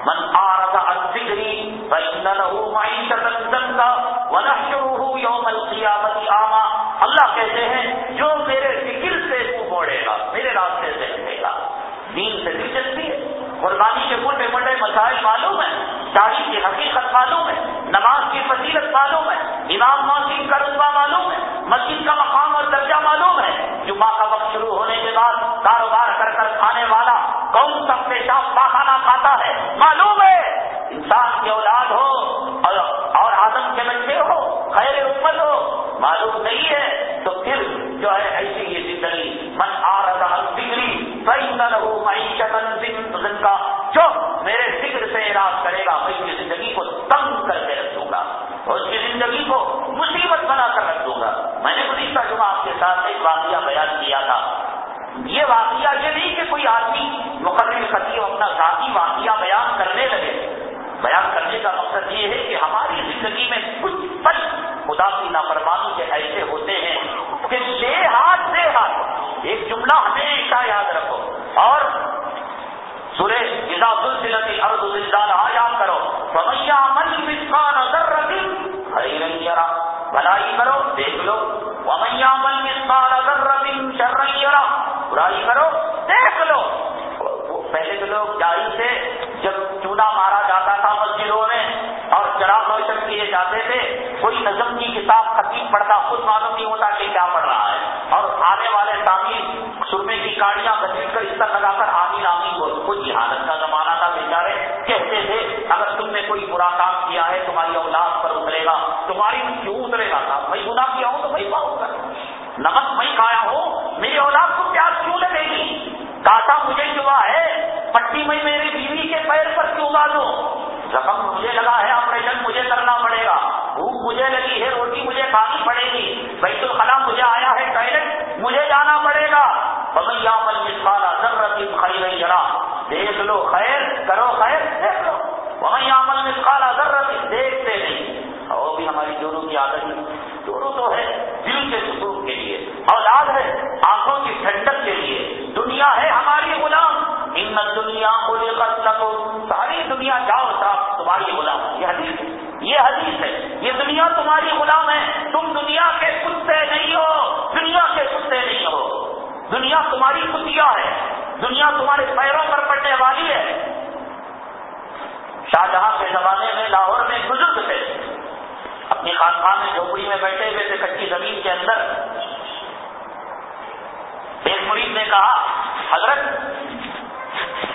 من آرد الذکری فإن له معیشت زنگا ونحشره یوم القیامت آما اللہ کہتے ہیں، جو میرے ذکر سے منہ موڑے گا، میرے راستے سے ہٹے گا۔ دین سے دلچسپی ہے۔ قربانی کے موٹے موٹے مسائل معلوم ہے داڑھی کی حقیقت معلوم ہے۔ نماز کی فضیلت معلوم ہے۔ امام معصوم کا رتبہ معلوم ہے۔ مسجد سے علاج کرے گا، میں اس کی زندگی کو تنگ کر کے رکھ دوں گا اور اس کی زندگی کو مصیبت بنا کر رکھ دوں گا۔ میں نے گزشتہ جمعہ آپ کے ساتھ ایک واقعہ بیان کیا تھا۔ یہ واقعہ یہ نہیں کہ کوئی آدمی مقرر خطیب اپنا ذاتی واقعہ بیان کرنے لگے۔ بیان کرنے کا مقصد یہ ہے کہ ہماری زندگی میں کچھ پل خدا کی نافرمانی کے ایسے ہوتے ہیں کہ لے ہاتھ سے ہاتھ ایک جملہ ہمیشہ یاد رکھو۔ اور سورے جدا سلسلتی ارد زلزال یاد کرو. بھلائی کرو، دیکھ لو. برائی کرو، دیکھ لو. پہلے کے لوگ جاری سے جب چونا مارا جاتا تھا مسجدوں میں اور چراغ روشن کیے جاتے تھے، کوئی نظم کی کتاب خطیب پڑھتا، خود معلوم نہیں ہوتا کہ کیا پڑھ رہا ہے۔ اور آنے والے تعمیر سرمے کی گاڑیاں گھسیٹ کر اس طرح لگا کر آمین آمین بول کوئی حالت کا زمانہ تھا، بیچارے۔ کہتے تھے، اگر تم نے کوئی برا کام کیا ہے، تمہاری اولاد پر اترے گا، تمہاری کیوں اترے گا تھا میں گنا کیا ہوں تو میں پاؤں گا نمک میں کھایا ہوں میری اولاد کو پیاس کیوں لگے گی؟ کاٹا مجھے چبا ہے، پٹی میں میری بیوی کے پیر پر کیوں باندھو زخم مجھے لگا ہے، آپریشن مجھے کرنا پڑے گا۔ بھوک مجھے لگی ہے، روٹی مجھے کھانی پڑے گی۔ بیت الخلا مجھے آیا ہے ٹوائلٹ مجھے جانا پڑے گا۔ بمیا من مسالا ضرورت خری رہی دیکھ لو خیر، کرو خیر، دیکھ لو۔ بمیا من مسالا ضرورت دیکھتے نہیں۔ وہ بھی ہماری دونوں کی عادت ہے۔ دونوں تو ہے دل کے سکون کے لیے۔ اولاد ہے آنکھوں کی ٹھنڈک کے لیے۔ دنیا ہے ہماری غلام۔ ان دنیا کو لے کر ساری دنیا جاؤ صاحب تمہاری غلام۔ یہ حدیث ہے۔ یہ حدیث ہے۔ یہ دنیا تمہاری غلام ہے، تم دنیا کے کتے نہیں ہو، دنیا کے کتے نہیں ہو۔ دنیا تمہاری کتیا ہے، دنیا تمہارے پیروں پر پڑنے والی ہے۔ شاہجہاں کے زمانے میں، لاہور میں بزرگ تھے۔ اپنی خانخان میں جھوپڑی میں بیٹھے ہوئے تھے کچی زمین کے اندر۔ ایک مرید نے کہا، حضرت،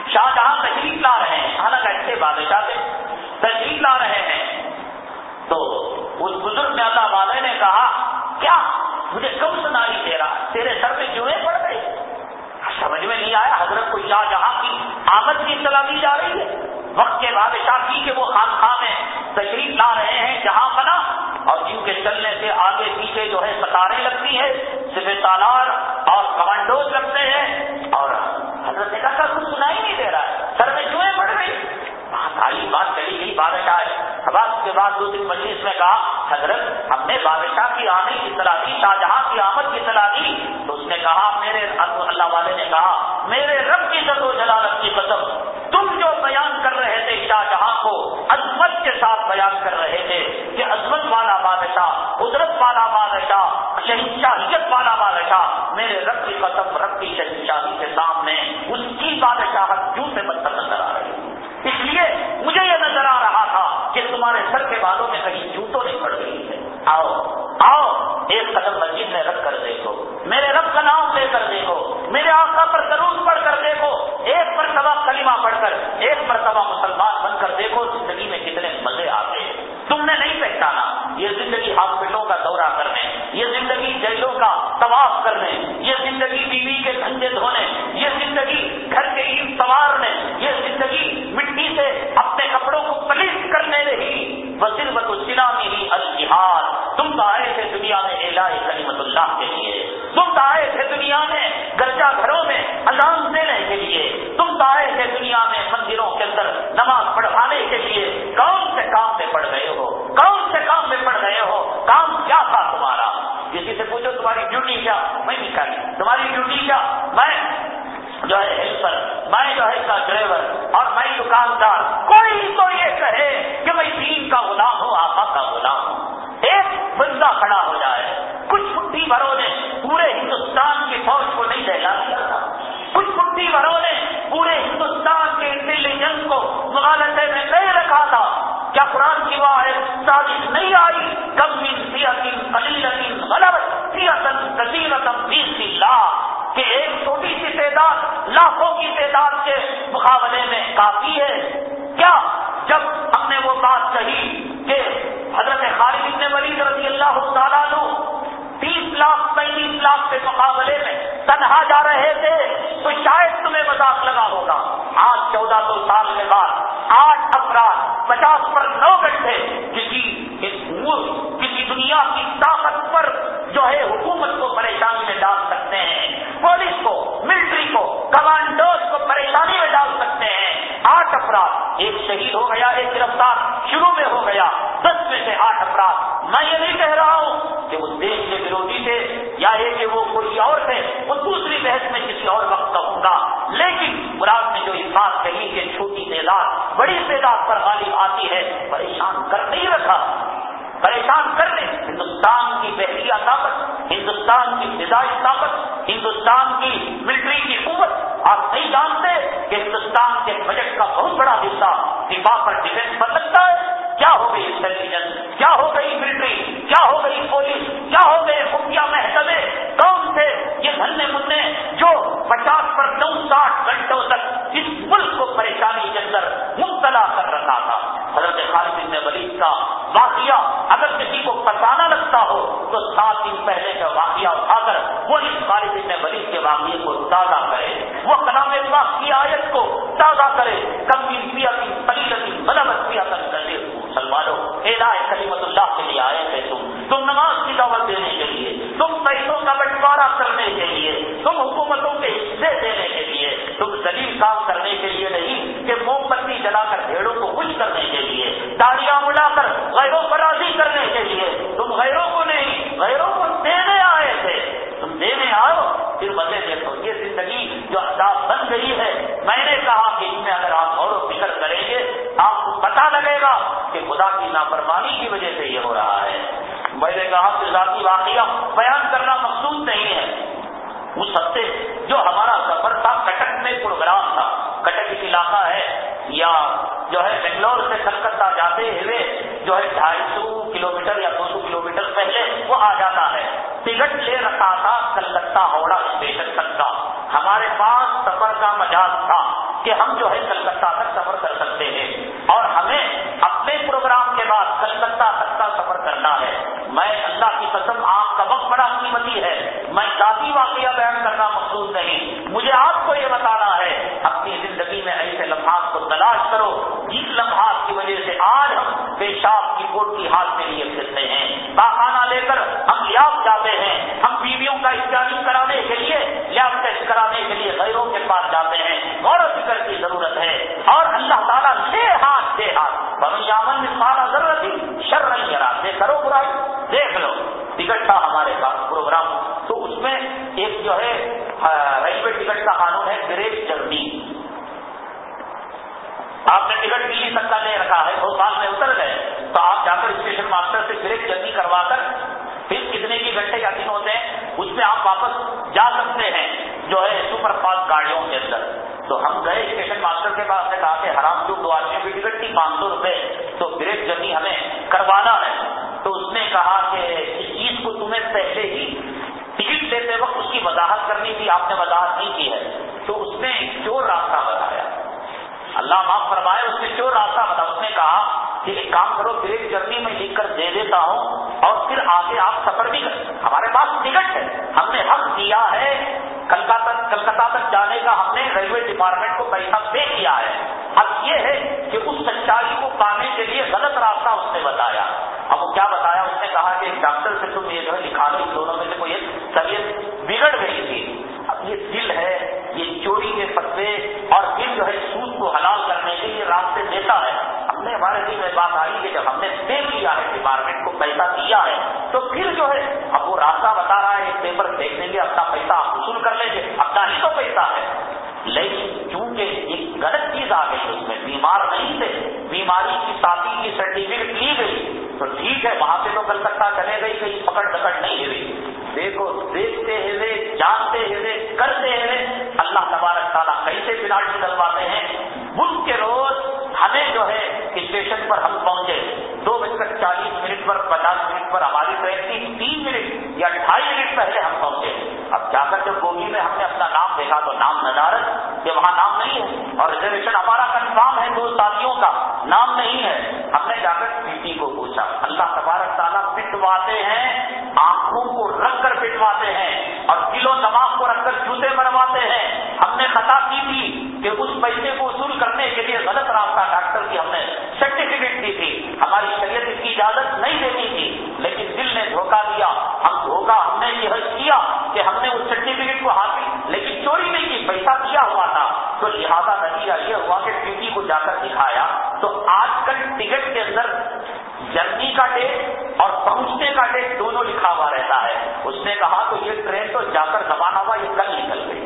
شاہجہاں تشریف لا رہے ہیں ہاں، حالانکہ ایسے بادشاہ تھے۔ تشریف لا رہے ہیں۔ تو اس بزرگ میں اللہ والے نے کہا، کیا مجھے کم سنائی دے رہا تیرے سر میں کیوں پڑ گئے؟ سمجھ میں نہیں آیا حضرت کو شاہ جہاں کی آمد کی اطلاع دی جا رہی ہے۔ وقت کے بادشاہ کی کہ وہ خانخواہ میں تشریف لا رہے ہیں، جہاں بنا۔ اور جن کے چلنے سے آگے پیچھے جو ہے ستارے لگتی ہیں، صرف تالار اور کمانڈوز بعد دو دن مجلس میں کہا، حضرت، ہم نے بادشاہ کی آنے کی صلاح دی شاہجہاں کی آمد کی صلاح دی۔ تو اس نے کہا، میرے اللہ والے نے کہا، میرے رب کی و جلالت کی قدم تم جو بیان کر رہے تھے شاہجہاں کو، عظمت کے ساتھ بیان کر رہے تھے کہ عظمت والا بادشاہ، قدرت والا بادشاہ، شہنشاہیت والا بادشاہ، میرے رب کی قدم رب کی شہنشاہی کے سامنے اس کی بادشاہت کیوں سے بدتر نظر آ رہی ہے۔ اس لیے مجھے یہ نظر آ رہا تھا کہ تمہارے سر کے بالوں میں کہیں جوتوں نہیں پڑ گئی ہے۔ آؤ آؤ، ایک قدم مسجد میں رکھ کر دیکھو۔ میرے رب کا نام لے کر دیکھو۔ میرے آقا پر درود پڑھ کر دیکھو۔ ایک مرتبہ کلمہ پڑھ کر، ایک مرتبہ مسلمان بن کر دیکھو۔ زندگی وسیلمت السلامی ہی الجہاد۔ تم تو آئے تھے دنیا میں الہ کلیمت اللہ کے لیے۔ تم تو آئے تھے دنیا میں گرجا گھروں میں اذان دینے کے لیے۔ تم تو آئے تھے دنیا میں مندروں کے اندر نماز پڑھانے کے لیے۔ کون سے کام میں پڑھ گئے ہو؟ کون سے کام میں پڑھ گئے ہو؟ کام کیا تھا تمہارا؟ کسی سے پوچھو تمہاری ڈیوٹی کیا؟ میں نکالی تمہاری ڈیوٹی کیا؟ میں جو ہے ہیلپر میں جو ہے اس کا ڈرائیور اور میں دکاندار کوئی تو یہ کہے کہ میں دین کا غلام ہوں آقا کا غلام ہوں ایک بندہ کھڑا ہو جائے، کچھ چھٹی بھروں نے پورے ہندوستان کی فوج کو نہیں دہلا دیا کچھ چھٹی بھروں نے پورے ہندوستان کے انٹیلیجنس کو مغالطے میں نہیں رکھا تھا کیا قرآن کی وہ سازش نہیں آئی؟ کم سیاتی علی غلط سیاست کثیرتم بیس لاکھ۔ کہ ایک چھوٹی سی تعداد لاکھوں کی تعداد کے مقابلے میں کافی ہے۔ کیا جب ہم نے وہ بات کہی کہ حضرت خالد ابن ولید رضی اللہ تعالیٰ لاکھ پینتیس لاکھ کے مقابلے میں تنہا جا رہے تھے، تو شاید تمہیں مذاق لگا ہوگا۔ آج چودہ سو سال کے بعد آٹھ افراد پچاس پر نو گھنٹے کسی ملک کسی دنیا کی طاقت پر جو ہے حکومت کو پریشانی میں ڈال سکتے ہیں۔ پولیس کو، ملٹری کو، کمانڈوز کو پریشانی میں ڈال سکتے ہیں۔ آٹھ افراد، ایک شہید ہو گیا، ایک گرفتار، شروع میں ہو گیا، دس میں سے آٹھ افراد۔ میں یہ نہیں کہہ رہا ہوں کہ وہ دیش کے ورودھی تھے یا یہ کہ وہ کوئی اور تھے، وہ دوسری بحث میں کسی اور وقت کہوں گا۔ لیکن مراد نے جو اس بات کہی کہ چھوٹی تعداد، بڑی تعداد پر غالب آتی ہے، پریشان کر نہیں رکھا۔ پریشان کر لیں ہندوستان کی بحریہ طاقت، ہندوستان کی فضائی طاقت، ہندوستان کی ملٹری کی قوت۔ آپ نہیں جانتے کہ ہندوستان کے بجٹ کا بہت بڑا حصہ دفاع پر ڈیفینس پر لگتا ہے۔ کیا ہو گئی انٹیلیجنس؟ کیا ہو گئی ملٹری کیا ہو گئی پولیس کیا ہو گئے خفیہ محکمے؟ کون تھے یہ دھنے منہ جو پچاس پر نو ساٹھ گھنٹوں تک اس ملک کو پریشانی کے اندر مبتلا کر رکھا تھا۔ حضرت خالد بن ولید کا واقعہ اگر کسی کو پتانا لگتا ہو تو سات دن پہلے کا واقعہ اٹھا کر وہ اس خالد بن ولید کے واقعے کو تازہ کرے وہ کلام پاک کی آیت کو تازہ کرے کم دن پیا دن پلی دن ملبت پیا کر کرے مسلمانوں اے کلیمت اللہ کے لیے آئے تھے تم۔ تم نماز کی دعوت دینے کے لیے، تم پیسوں کا بنٹوارا کرنے کے لیے، تم حکومتوں کے حصے دینے کے لیے۔ تم دلیل کام کرنے کے لیے نہیں، کہ موم بتی جلا کر بھیڑوں کو خوش کرنے کے لیے تاڑیاں ملا کر غیروں پر راضی کرنے کے لیے۔ تم غیروں کو نہیں، غیروں کو دینے آئے تھے۔ تم دینے آؤ پھر مزے دیکھو، یہ زندگی جو عذاب بن گئی ہے، میں نے کہا کہ ان میں اگر آپ غور و فکر کریں گے، آپ کو پتا لگے گا کہ خدا کی نافرمانی کی وجہ سے یہ ہو رہا ہے۔ میں نے کہا کہ ذاتی واقعہ بیان کرنا مقصود نہیں ہے۔ اس ہفتے جو ہمارا سفر تھا، کٹک میں پروگرام تھا۔ کٹک ایک علاقہ ہے، یا جو ہے بنگلور سے کلکتہ جاتے ہوئے جو ہے ڈھائی سو کلو میٹر یا دو سو کلو میٹر پہلے وہ آ جاتا ہے۔ ٹکٹ لے رکھا تھا کلکتہ ہاوڑا اسٹیشن تک کا۔ ہمارے پاس سفر کا مجاز تھا۔ کہ ہم جو ہے کلکتہ تک سفر کر سکتے ہیں اور ہمیں اپنے پروگرام کے بعد کلکتہ تک کا سفر کرنا ہے۔ میں اللہ کی قسم آپ کا وقت بڑا قیمتی ہے۔ میں ذاتی واقعہ بیان کرنا مقصود نہیں۔ مجھے آپ کو یہ بتانا ہے، اپنی زندگی میں ایسے لمحات کو تلاش کرو جس لمحات کی وجہ سے آج ہم پیشاب کی کوٹ کی ہاتھ میں لیے پھرتے ہیں۔ باخانہ لے کر ہم لیاب جاتے ہیں۔ ہم بیویوں کا اسکیننگ کرانے کے لیے لیاب ٹیسٹ کرانے کے لیے غیروں کے پاس جاتے ہیں۔ غور و فکر کی ضرورت ہے۔ اور اللہ تعالیٰ سے ہاتھ سے ہاتھ۔ بنو یامن میں سارا ضرورت ہی شر نہیں کراتے کرو برائی، دیکھ لو۔ ٹکٹ تھا ہمارے پاس پروگرام۔ تو اس میں ایک جو ہے ریلوے ٹکٹ کا قانون ہے گریس جرنی۔ آپ نے ٹکٹ دلی تک کا لے رکھا ہے دو سال میں اتر گئے، تو آپ جا کر اسٹیشن ماسٹر سے گریس جرنی کروا کر پھر کتنے کی گھنٹے یا دن ہوتے ہیں؟ اس میں آپ واپس جا سکتے ہیں، جو ہے سپر فاسٹ گاڑیوں کے اندر۔ تو ہم گئے اسٹیشن ماسٹر کے پاس، نے کہا کہ حرام جو دو آدمی کی ٹکٹ تھی پانچ سو روپے، تو گریس جرنی ہمیں کروانا ہے۔ تو اس نے کہا کہ اس چیز کو تمہیں پہلے ہی ٹکٹ لیتے وقت اس کی وضاحت کرنی تھی، آپ نے وضاحت نہیں کی ہے۔ تو اس نے چور راستہ بتایا اللہ معاف فرمائے، اس نے چور راستہ بتا اس نے کہا کہ ایک کام کرو گریٹ جرنی میں لکھ کر دے دیتا ہوں اور پھر آگے آپ سفر بھی کر ہمارے پاس ٹکٹ ہے، ہم نے حق دیا ہے۔ کلکتہ کلکتہ تک جانے کا ہم نے ریلوے ڈپارٹمنٹ کو پیسہ پے کیا ہے۔ اب یہ ہے کہ اس سچائی کو پانے کے لیے غلط راستہ اس نے بتایا۔ اب وہ کیا بتایا؟ اس نے کہا کہ ڈاکٹر سے تم یہ جو ہے لکھا لو دونوں میں سے کوئی طبیعت بگڑ گئی تھی۔ اب یہ دل ہے، یہ چوری کے فتوے حلال کرنے کے لیے راستے دیتا ہے۔ ہم نے ہمارے دل میں بات آئی کہ جب ہم نے دے دیا ہے ڈپارٹمنٹ کو پیسہ دیا ہے، تو پھر جو ہے، اب وہ راستہ بتا رہا ہے پیپر دیکھ لیں گے اپنا پیسہ آپ وصول کر لیں گے۔ اپنا ہی تو پیسہ ہے۔ لیکن چونکہ ایک غلط چیز آ گئی، اس میں بیمار نہیں تھے، بیماری کی ساتھی کی سرٹیفکیٹ لی گئی، تو ٹھیک ہے، وہاں سے تو کلکتہ چلے گئی کہیں پکڑ دکڑ نہیں ہوئی۔ دیکھو، دیکھتے ہوئے، جانتے ہوئے، کرتے ہوئے، اللہ تبارک تعالیٰ کیسے پنالٹی ڈلواتے ہیں؟ ملک کے روز ہمیں جو ہے اسٹیشن پر ہم پہنچے۔ دو بج کر چالیس منٹ پر، پچاس منٹ پر ہماری ٹرین تھی تین منٹ یا ڈھائی منٹ پہلے ہم پہنچے۔ اب جا کر جب گوگی میں ہم نے اپنا نام دیکھا تو نام ندارت یہ وہاں نام نہیں ہے۔ اور ریزرویشن ہمارا کنفارم ہے دو ساتھیوں کا، نام نہیں ہے۔ ہم نے جا کر پی ٹی کو پوچھا، اللہ تبارک تعالیٰ پٹواتے ہیں، آنکھوں کو رکھ کر پٹواتے ہیں اور کلو دماغ کو رکھ کر جوتے مرواتے ہیں۔ ہم نے خطا کی تھی۔ کہ اس پیسے کو وصول کرنے کے لیے غلط راستہ ڈاکٹر کی ہم نے سرٹیفکیٹ دی تھی، ہماری شریعت اس کی اجازت نہیں دیتی تھی، لیکن دل نے دھوکہ دیا، ہم دھوکہ ہم نے یہ حج کیا کہ ہم نے اس سرٹیفکیٹ کو حاصل، لیکن چوری نہیں کی، پیسہ دیا ہوا تھا۔ تو لہٰذا نتیجہ یہ ہوا کہ ٹی کو جا کر دکھایا۔ تو آج کل ٹکٹ کے اندر جرنی کا ڈیٹ اور پہنچنے کا ڈیٹ دونوں لکھا ہوا رہتا ہے۔ اس نے کہا تو یہ ٹرین تو جا کر زمانہ ہوا، یہ کل نکل گئی۔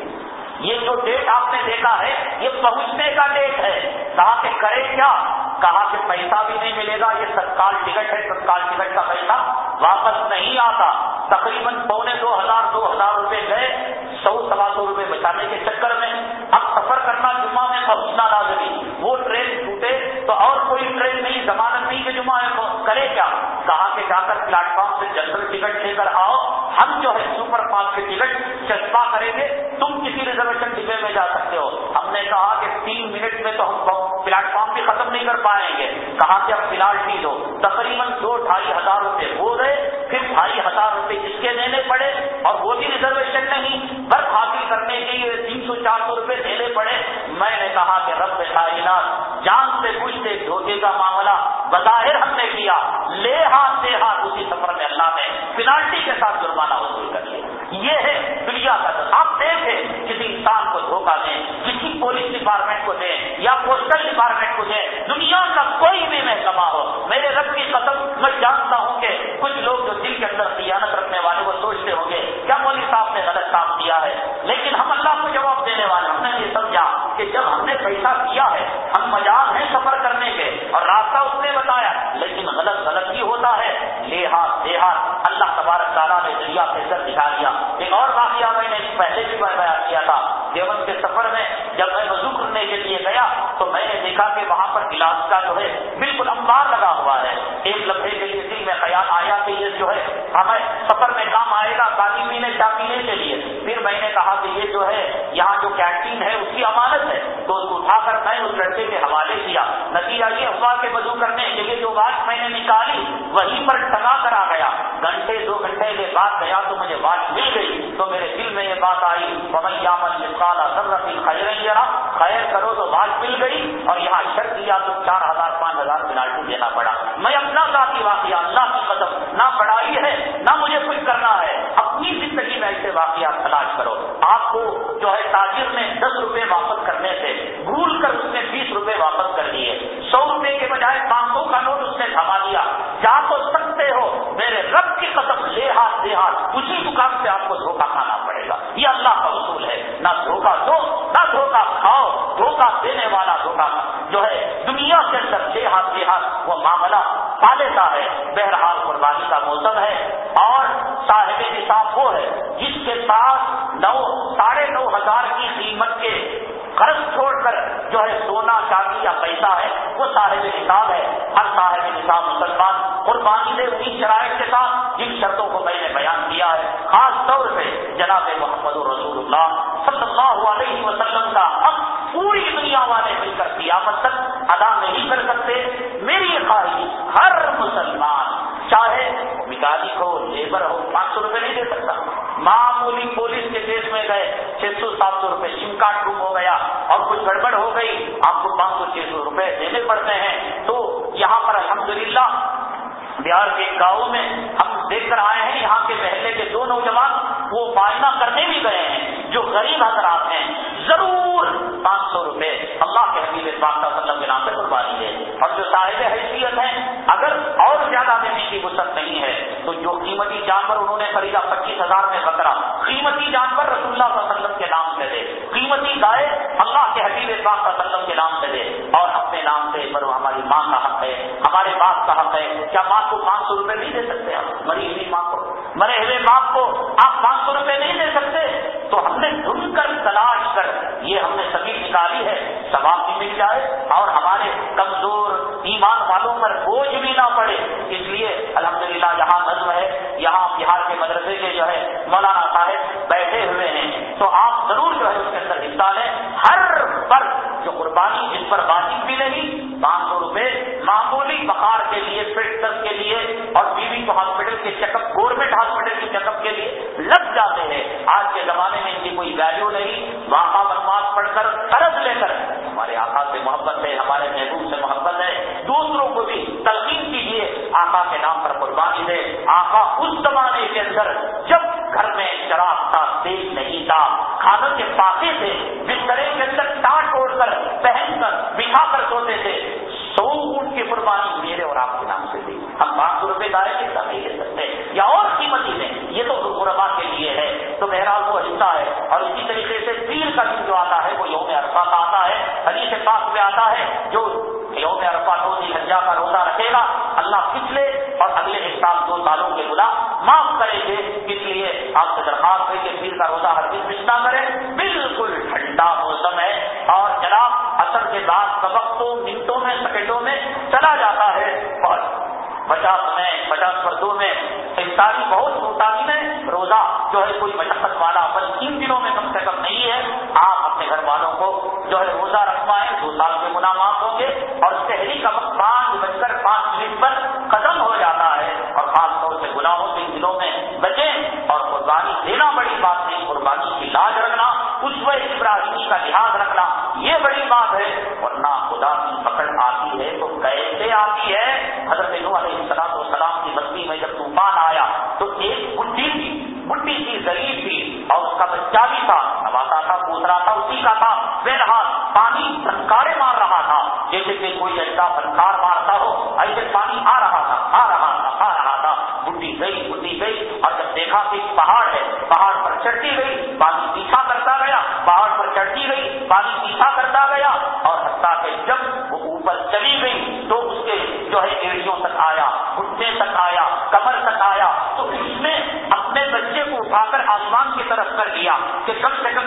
یہ جو ڈیٹ آپ نے دیکھا ہے، یہ پہنچنے کا ڈیٹ ہے۔ کہا کہ کرے کیا؟ کہا کہ پیسہ بھی نہیں ملے گا، یہ تتکال ٹکٹ ہے تتکال ٹکٹ کا پیسہ واپس نہیں آتا۔ تقریباً پونے دو ہزار دو ہزار روپے گئے، سو سوا سو روپے بچانے کے چکر میں۔ اب سفر کرنا جمعہ میں پہنچنا لازمی۔ وہ ٹرین چھوٹے تو اور کوئی ٹرین نہیں، ضمانت نہیں کہ جمعہ میں کرے کیا؟ کہا کہ جا کر پلیٹ فارم سے جنرل ٹکٹ لے کر آؤ۔ ہم جو ہے سپر فاسٹ کے ٹکٹ چسپا کریں گے۔ تم کسی ریزرویشن ڈبے میں جا سکتے ہو۔ ہم نے کہا کہ تین منٹ میں تو ہم پلیٹ فارم بھی ختم نہیں کر پائیں گے۔ کہا کہ اب پنالٹی دو تقریباً دو ڈھائی ہزار روپے ہو گئے، پھر ڈھائی ہزار روپے اس کے دینے پڑے اور وہ بھی ریزرویشن نہیں۔ برف حاصل کرنے کے لیے تین سو چار سو روپے دینے پڑے۔ میں نے کہا کہ رب کائنات، جان سے پوچھتے دھوکے کا معاملہ بظاہر ہم نے کیا۔ لے ہاتھ سے ہاتھ اسی سفر میں اللہ نے پنالٹی کے ساتھ جرمانہ وصول کر لیا۔ یہ ہے دنیا کا آپ دیکھیں کسی انسان کو دھوکہ دیں، کسی پولیس ڈپارٹمنٹ کو دیں یا پوسٹل ڈپارٹمنٹ کو دیں، دنیا کا کوئی بھی محکمہ ہو، میرے رب کی قدم میں جانتا ہوں کہ کچھ لوگ جو دل کے اندر خیانت رکھنے والے وہ سوچتے ہوں گے، کیا مولوی صاحب نے غلط کام کیا ہے؟ لیکن ہم اللہ کو جواب دینے والے، ہم نے یہ سمجھا کہ جب ہم نے پیسہ کیا ہے، ہم مجاز ہیں سفر کرنے کے اور راستہ اس نے بتایا، لیکن غلط غلط ہی ہوتا ہے تعالیٰ نے کے اندر دکھا دیا ایک اور واقعہ میں نے پہلے بھی میں بیان کیا تھا، دیوبند کے سفر میں جب میں ذکر کرنے کے لیے گیا، تو میں نے دیکھا کہ وہاں پر گلاس کا جو ہے، بالکل امبار لگا ہوا ہے۔ ایک لمحے کے لیے دل میں خیال آیا کہ یہ جو ہے، ہمیں سفر میں کام آئے گا پانی پینے چاہ پینے کے لیے۔ پھر میں نے کہا کہ یہ جو ہے، یہاں جو کینٹین ہے، اس کی امانت ہے۔ تو اس کو اٹھا کر میں اس لڑکے کے حوالے کیا۔ نتیجہ یہ ہوا کہ وضو کرنے کے لیے جو واچ میں نے نکالی، وہیں پر ٹگا کر آ گیا۔ گھنٹے، دو گھنٹے کے بعد گیا تو مجھے واچ مل گئی۔ تو میرے دل میں یہ بات آئی خیر خیر کرو تو بات مل گئی۔ اور یہاں شرط دیا تو چار ہزار، پانچ ہزار پینالٹی دینا پڑا۔ میں اپنا ذاتی واقعہ، اللہ کی قدم، نہ پڑھائی ہے، نہ مجھے کچھ کرنا ہے۔ اپنی زندگی میں ایسے واقعات تلاش کرو۔ آپ کو جو ہے تاجر نے دس روپے واپس کرنے سے بھول کر اس نے بیس روپے واپس کر دیے۔ سو روپے کے بجائے پانچ سو کا نوٹ اس نے تھما دیا جا تو سکتے ہو میرے رب کی قدم لے ہاتھ دے ہاتھ۔ اسی دکان سے آپ کو دھوکہ کھانا پڑے گا۔ یہ اللہ کا اصول ہے۔ نہ دھوکہ دو، نہ دھوکہ کھاؤ۔ دھوکہ دینے والا دھوکہ جو ہے، دنیا کے اندر چھ ہاتھ چھ ہاتھ۔ وہ معاملہ پا لیتا ہے۔ بہرحال قربانی کا موسم ہے اور صاحب نصاب وہ ہے جس کے پاس نو، ساڑھے نو ہزار کی قیمت کے قرض چھوڑ کر جو ہے سونا چاندی یا پیسہ ہے، وہ صاحب نصاب ہے، ہر صاحب نصاب مسلمان، قربانی دے انہیں شرائط کے ساتھ جن شرطوں کو میں نے بیان کیا ہے، خاص طور پہ جناب محمد رسول اللہ صلی اللہ علیہ وسلم کا حق پوری دنیا والے مل کر قیامت تک ادا نہیں کر سکتے، میری خواہش ہر مسلمان چاہے میکانک ہو، لیبر ہو، پانچ سو روپے نہیں دے سکتا۔ معمولی پولیس کے کیس میں گئے، چھ سو، سات سو روپے سم کارڈ گم ہو گیا اور کچھ گڑبڑ ہو گئی۔ آپ کو پانچ سو، چھ سو روپے دینے پڑتے ہیں۔ تو یہاں پر الحمدللہ بہار کے گاؤں میں ہم دیکھ کر آئے ہیں، یہاں کے محلے کے دو نوجوان وہ معائنہ کرنے بھی گئے ہیں، جو غریب حضرات ہیں۔ ضرور پانچ سو روپے اللہ کے حبیب پاک وسلم کے نام سے قربانی دے۔ اور جو صاحب حیثیت ہیں، اگر اور زیادہ دینے کی وسعت نہیں ہے، تو جو قیمتی جانور انہوں نے خریدا پچیس ہزار میں پکڑا قیمتی جانور رسول اللہ صلی اللہ علیہ وسلم کے نام سے دے۔ قیمتی گائے اللہ کے حبیب پاک وسلم کے نام سے دے۔ اور اپنے نام سے پر ہماری ماں کا حق ہے، ہمارے باپ کا حق ہے۔ کیا ماں کو پانچ سو روپے نہیں دے سکتے آپ، مری ہوئی ماں کو۔ مرے ہوئے باپ کو آپ پانچ سو روپے نہیں دے سکتے۔ تو ہم نے ڈھونڈ کر تلاش کر، یہ ہم نے سبھی نکالی ہے۔ ثواب بھی مل جائے اور ہمارے کمزور ایمان والوں پر بوجھ بھی نہ پڑے۔ اس لیے الحمدللہ یہاں نظم ہے، یہاں بہار کے مدرسے کے جو ہے مولانا صاحب بیٹھے ہوئے ہیں۔ تو آپ ضرور جو ہے اس کے اندر حصہ لیں۔ ہر پر جو قربانی جس پر واجب بھی نہیں، پانچ سو روپے معمولی بخار کے لیے فٹ کے لیے، اور بیوی کو ہاسپٹل کے چیک اپ گورنمنٹ ہاسپٹل کے چیک اپ تو بہرحال وہ حصہ ہے اور اسی طریقے سے پیر کا دن جو آتا ہے وہ یوم عرفہ کا آتا ہے، حدیث پاک میں آتا ہے، جو یوم عرفہ دو دی حجا کا روزہ رکھے گا، اللہ پچھلے اور اگلے ایک سال دو سالوں کے گنا معاف کریں گے۔ اس لیے آپ سے درخواست ہے کہ پیر کا روزہ ہر دن مس نہ کریں۔ بالکل ٹھنڈا موسم ہے اور جناب اثر کے بعد وقتوں منٹوں میں، سیکنڈوں میں چلا جاتا ہے۔ اور پچاس میں پچاس پردوں میں۔ انسانی بہت سوتانی میں روزہ جو ہے کوئی مشقت والا، بس تین دنوں میں کم سے کم نہیں ہے۔ آپ اپنے گھر والوں کو جو ہے روزہ رکھوائیں، دو سال کے گنا معاف ہوں گے اور شہری کا وقت پانچ بج کر پانچ منٹ پر ختم ہو جاتا ہے۔ اور خاص طور سے گناہوں سے ان دنوں میں بچیں اور قربانی دینا بڑی بات نہیں قربانی کی لاج رکھنا، اس وقت ابراہیمی کا لحاظ رکھنا، یہ بڑی بات ہے۔ نواتا تھا اسی کا تھا۔ بہرحال پانی بھنکارے مار رہا تھا۔ جیسے کہ کوئی ایسا بھنکار مارتا ہو، ایسے پانی آ رہا تھا، آ رہا تھا، آ رہا تھا۔ بڈی گئی بڈی گئی۔ اور جب دیکھا کہ پہاڑ ہے، پہاڑ پر چڑھتی گئی، پانی پیچھا کرتا گیا۔ پہاڑ پر چڑھتی گئی، پانی پیچھا کرتا گیا۔ اور حتیٰ کہ جب وہ اوپر چلی گئی، تو اس کے جو ہے ایڑیوں تک آیا، گھٹنے تک آیا، کمر تک آیا۔ تو اس نے اپنے بچے کو اٹھا کر آسمان کی طرف کر دیا کہ کم سے کم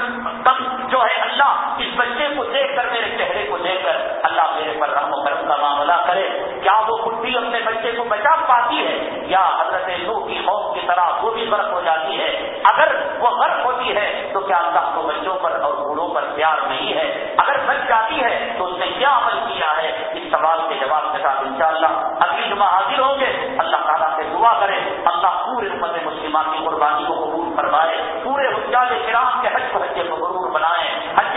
کم اللہ، اس بچے کو دیکھ کر، میرے چہرے کو دیکھ کر اللہ میرے پر رحم و کرم کا معاملہ کرے۔ کیا وہ بھی اپنے بچے کو بچا پاتی ہے؟ یا حضرت لو کی موت کی طرح وہ بھی غرق ہو جاتی ہے؟ اگر وہ غرق ہوتی ہے تو کیا اللہ کو بچوں پر اور بوڑھوں پر پیار نہیں ہے؟ اگر بچ جاتی ہے تو اس نے کیا عمل کیا ہے؟ اس سوال کے جواب کے ساتھ ان شاء اللہ اگلی جمعہ حاضر ہوں گے۔ اللہ تعالیٰ سے دعا کرے۔ اللہ پورے امت مسلمان کی قربانی کو قبول فرمائے۔ پورے حجاج کرام کے حج کو حج کو بنائیں۔ حج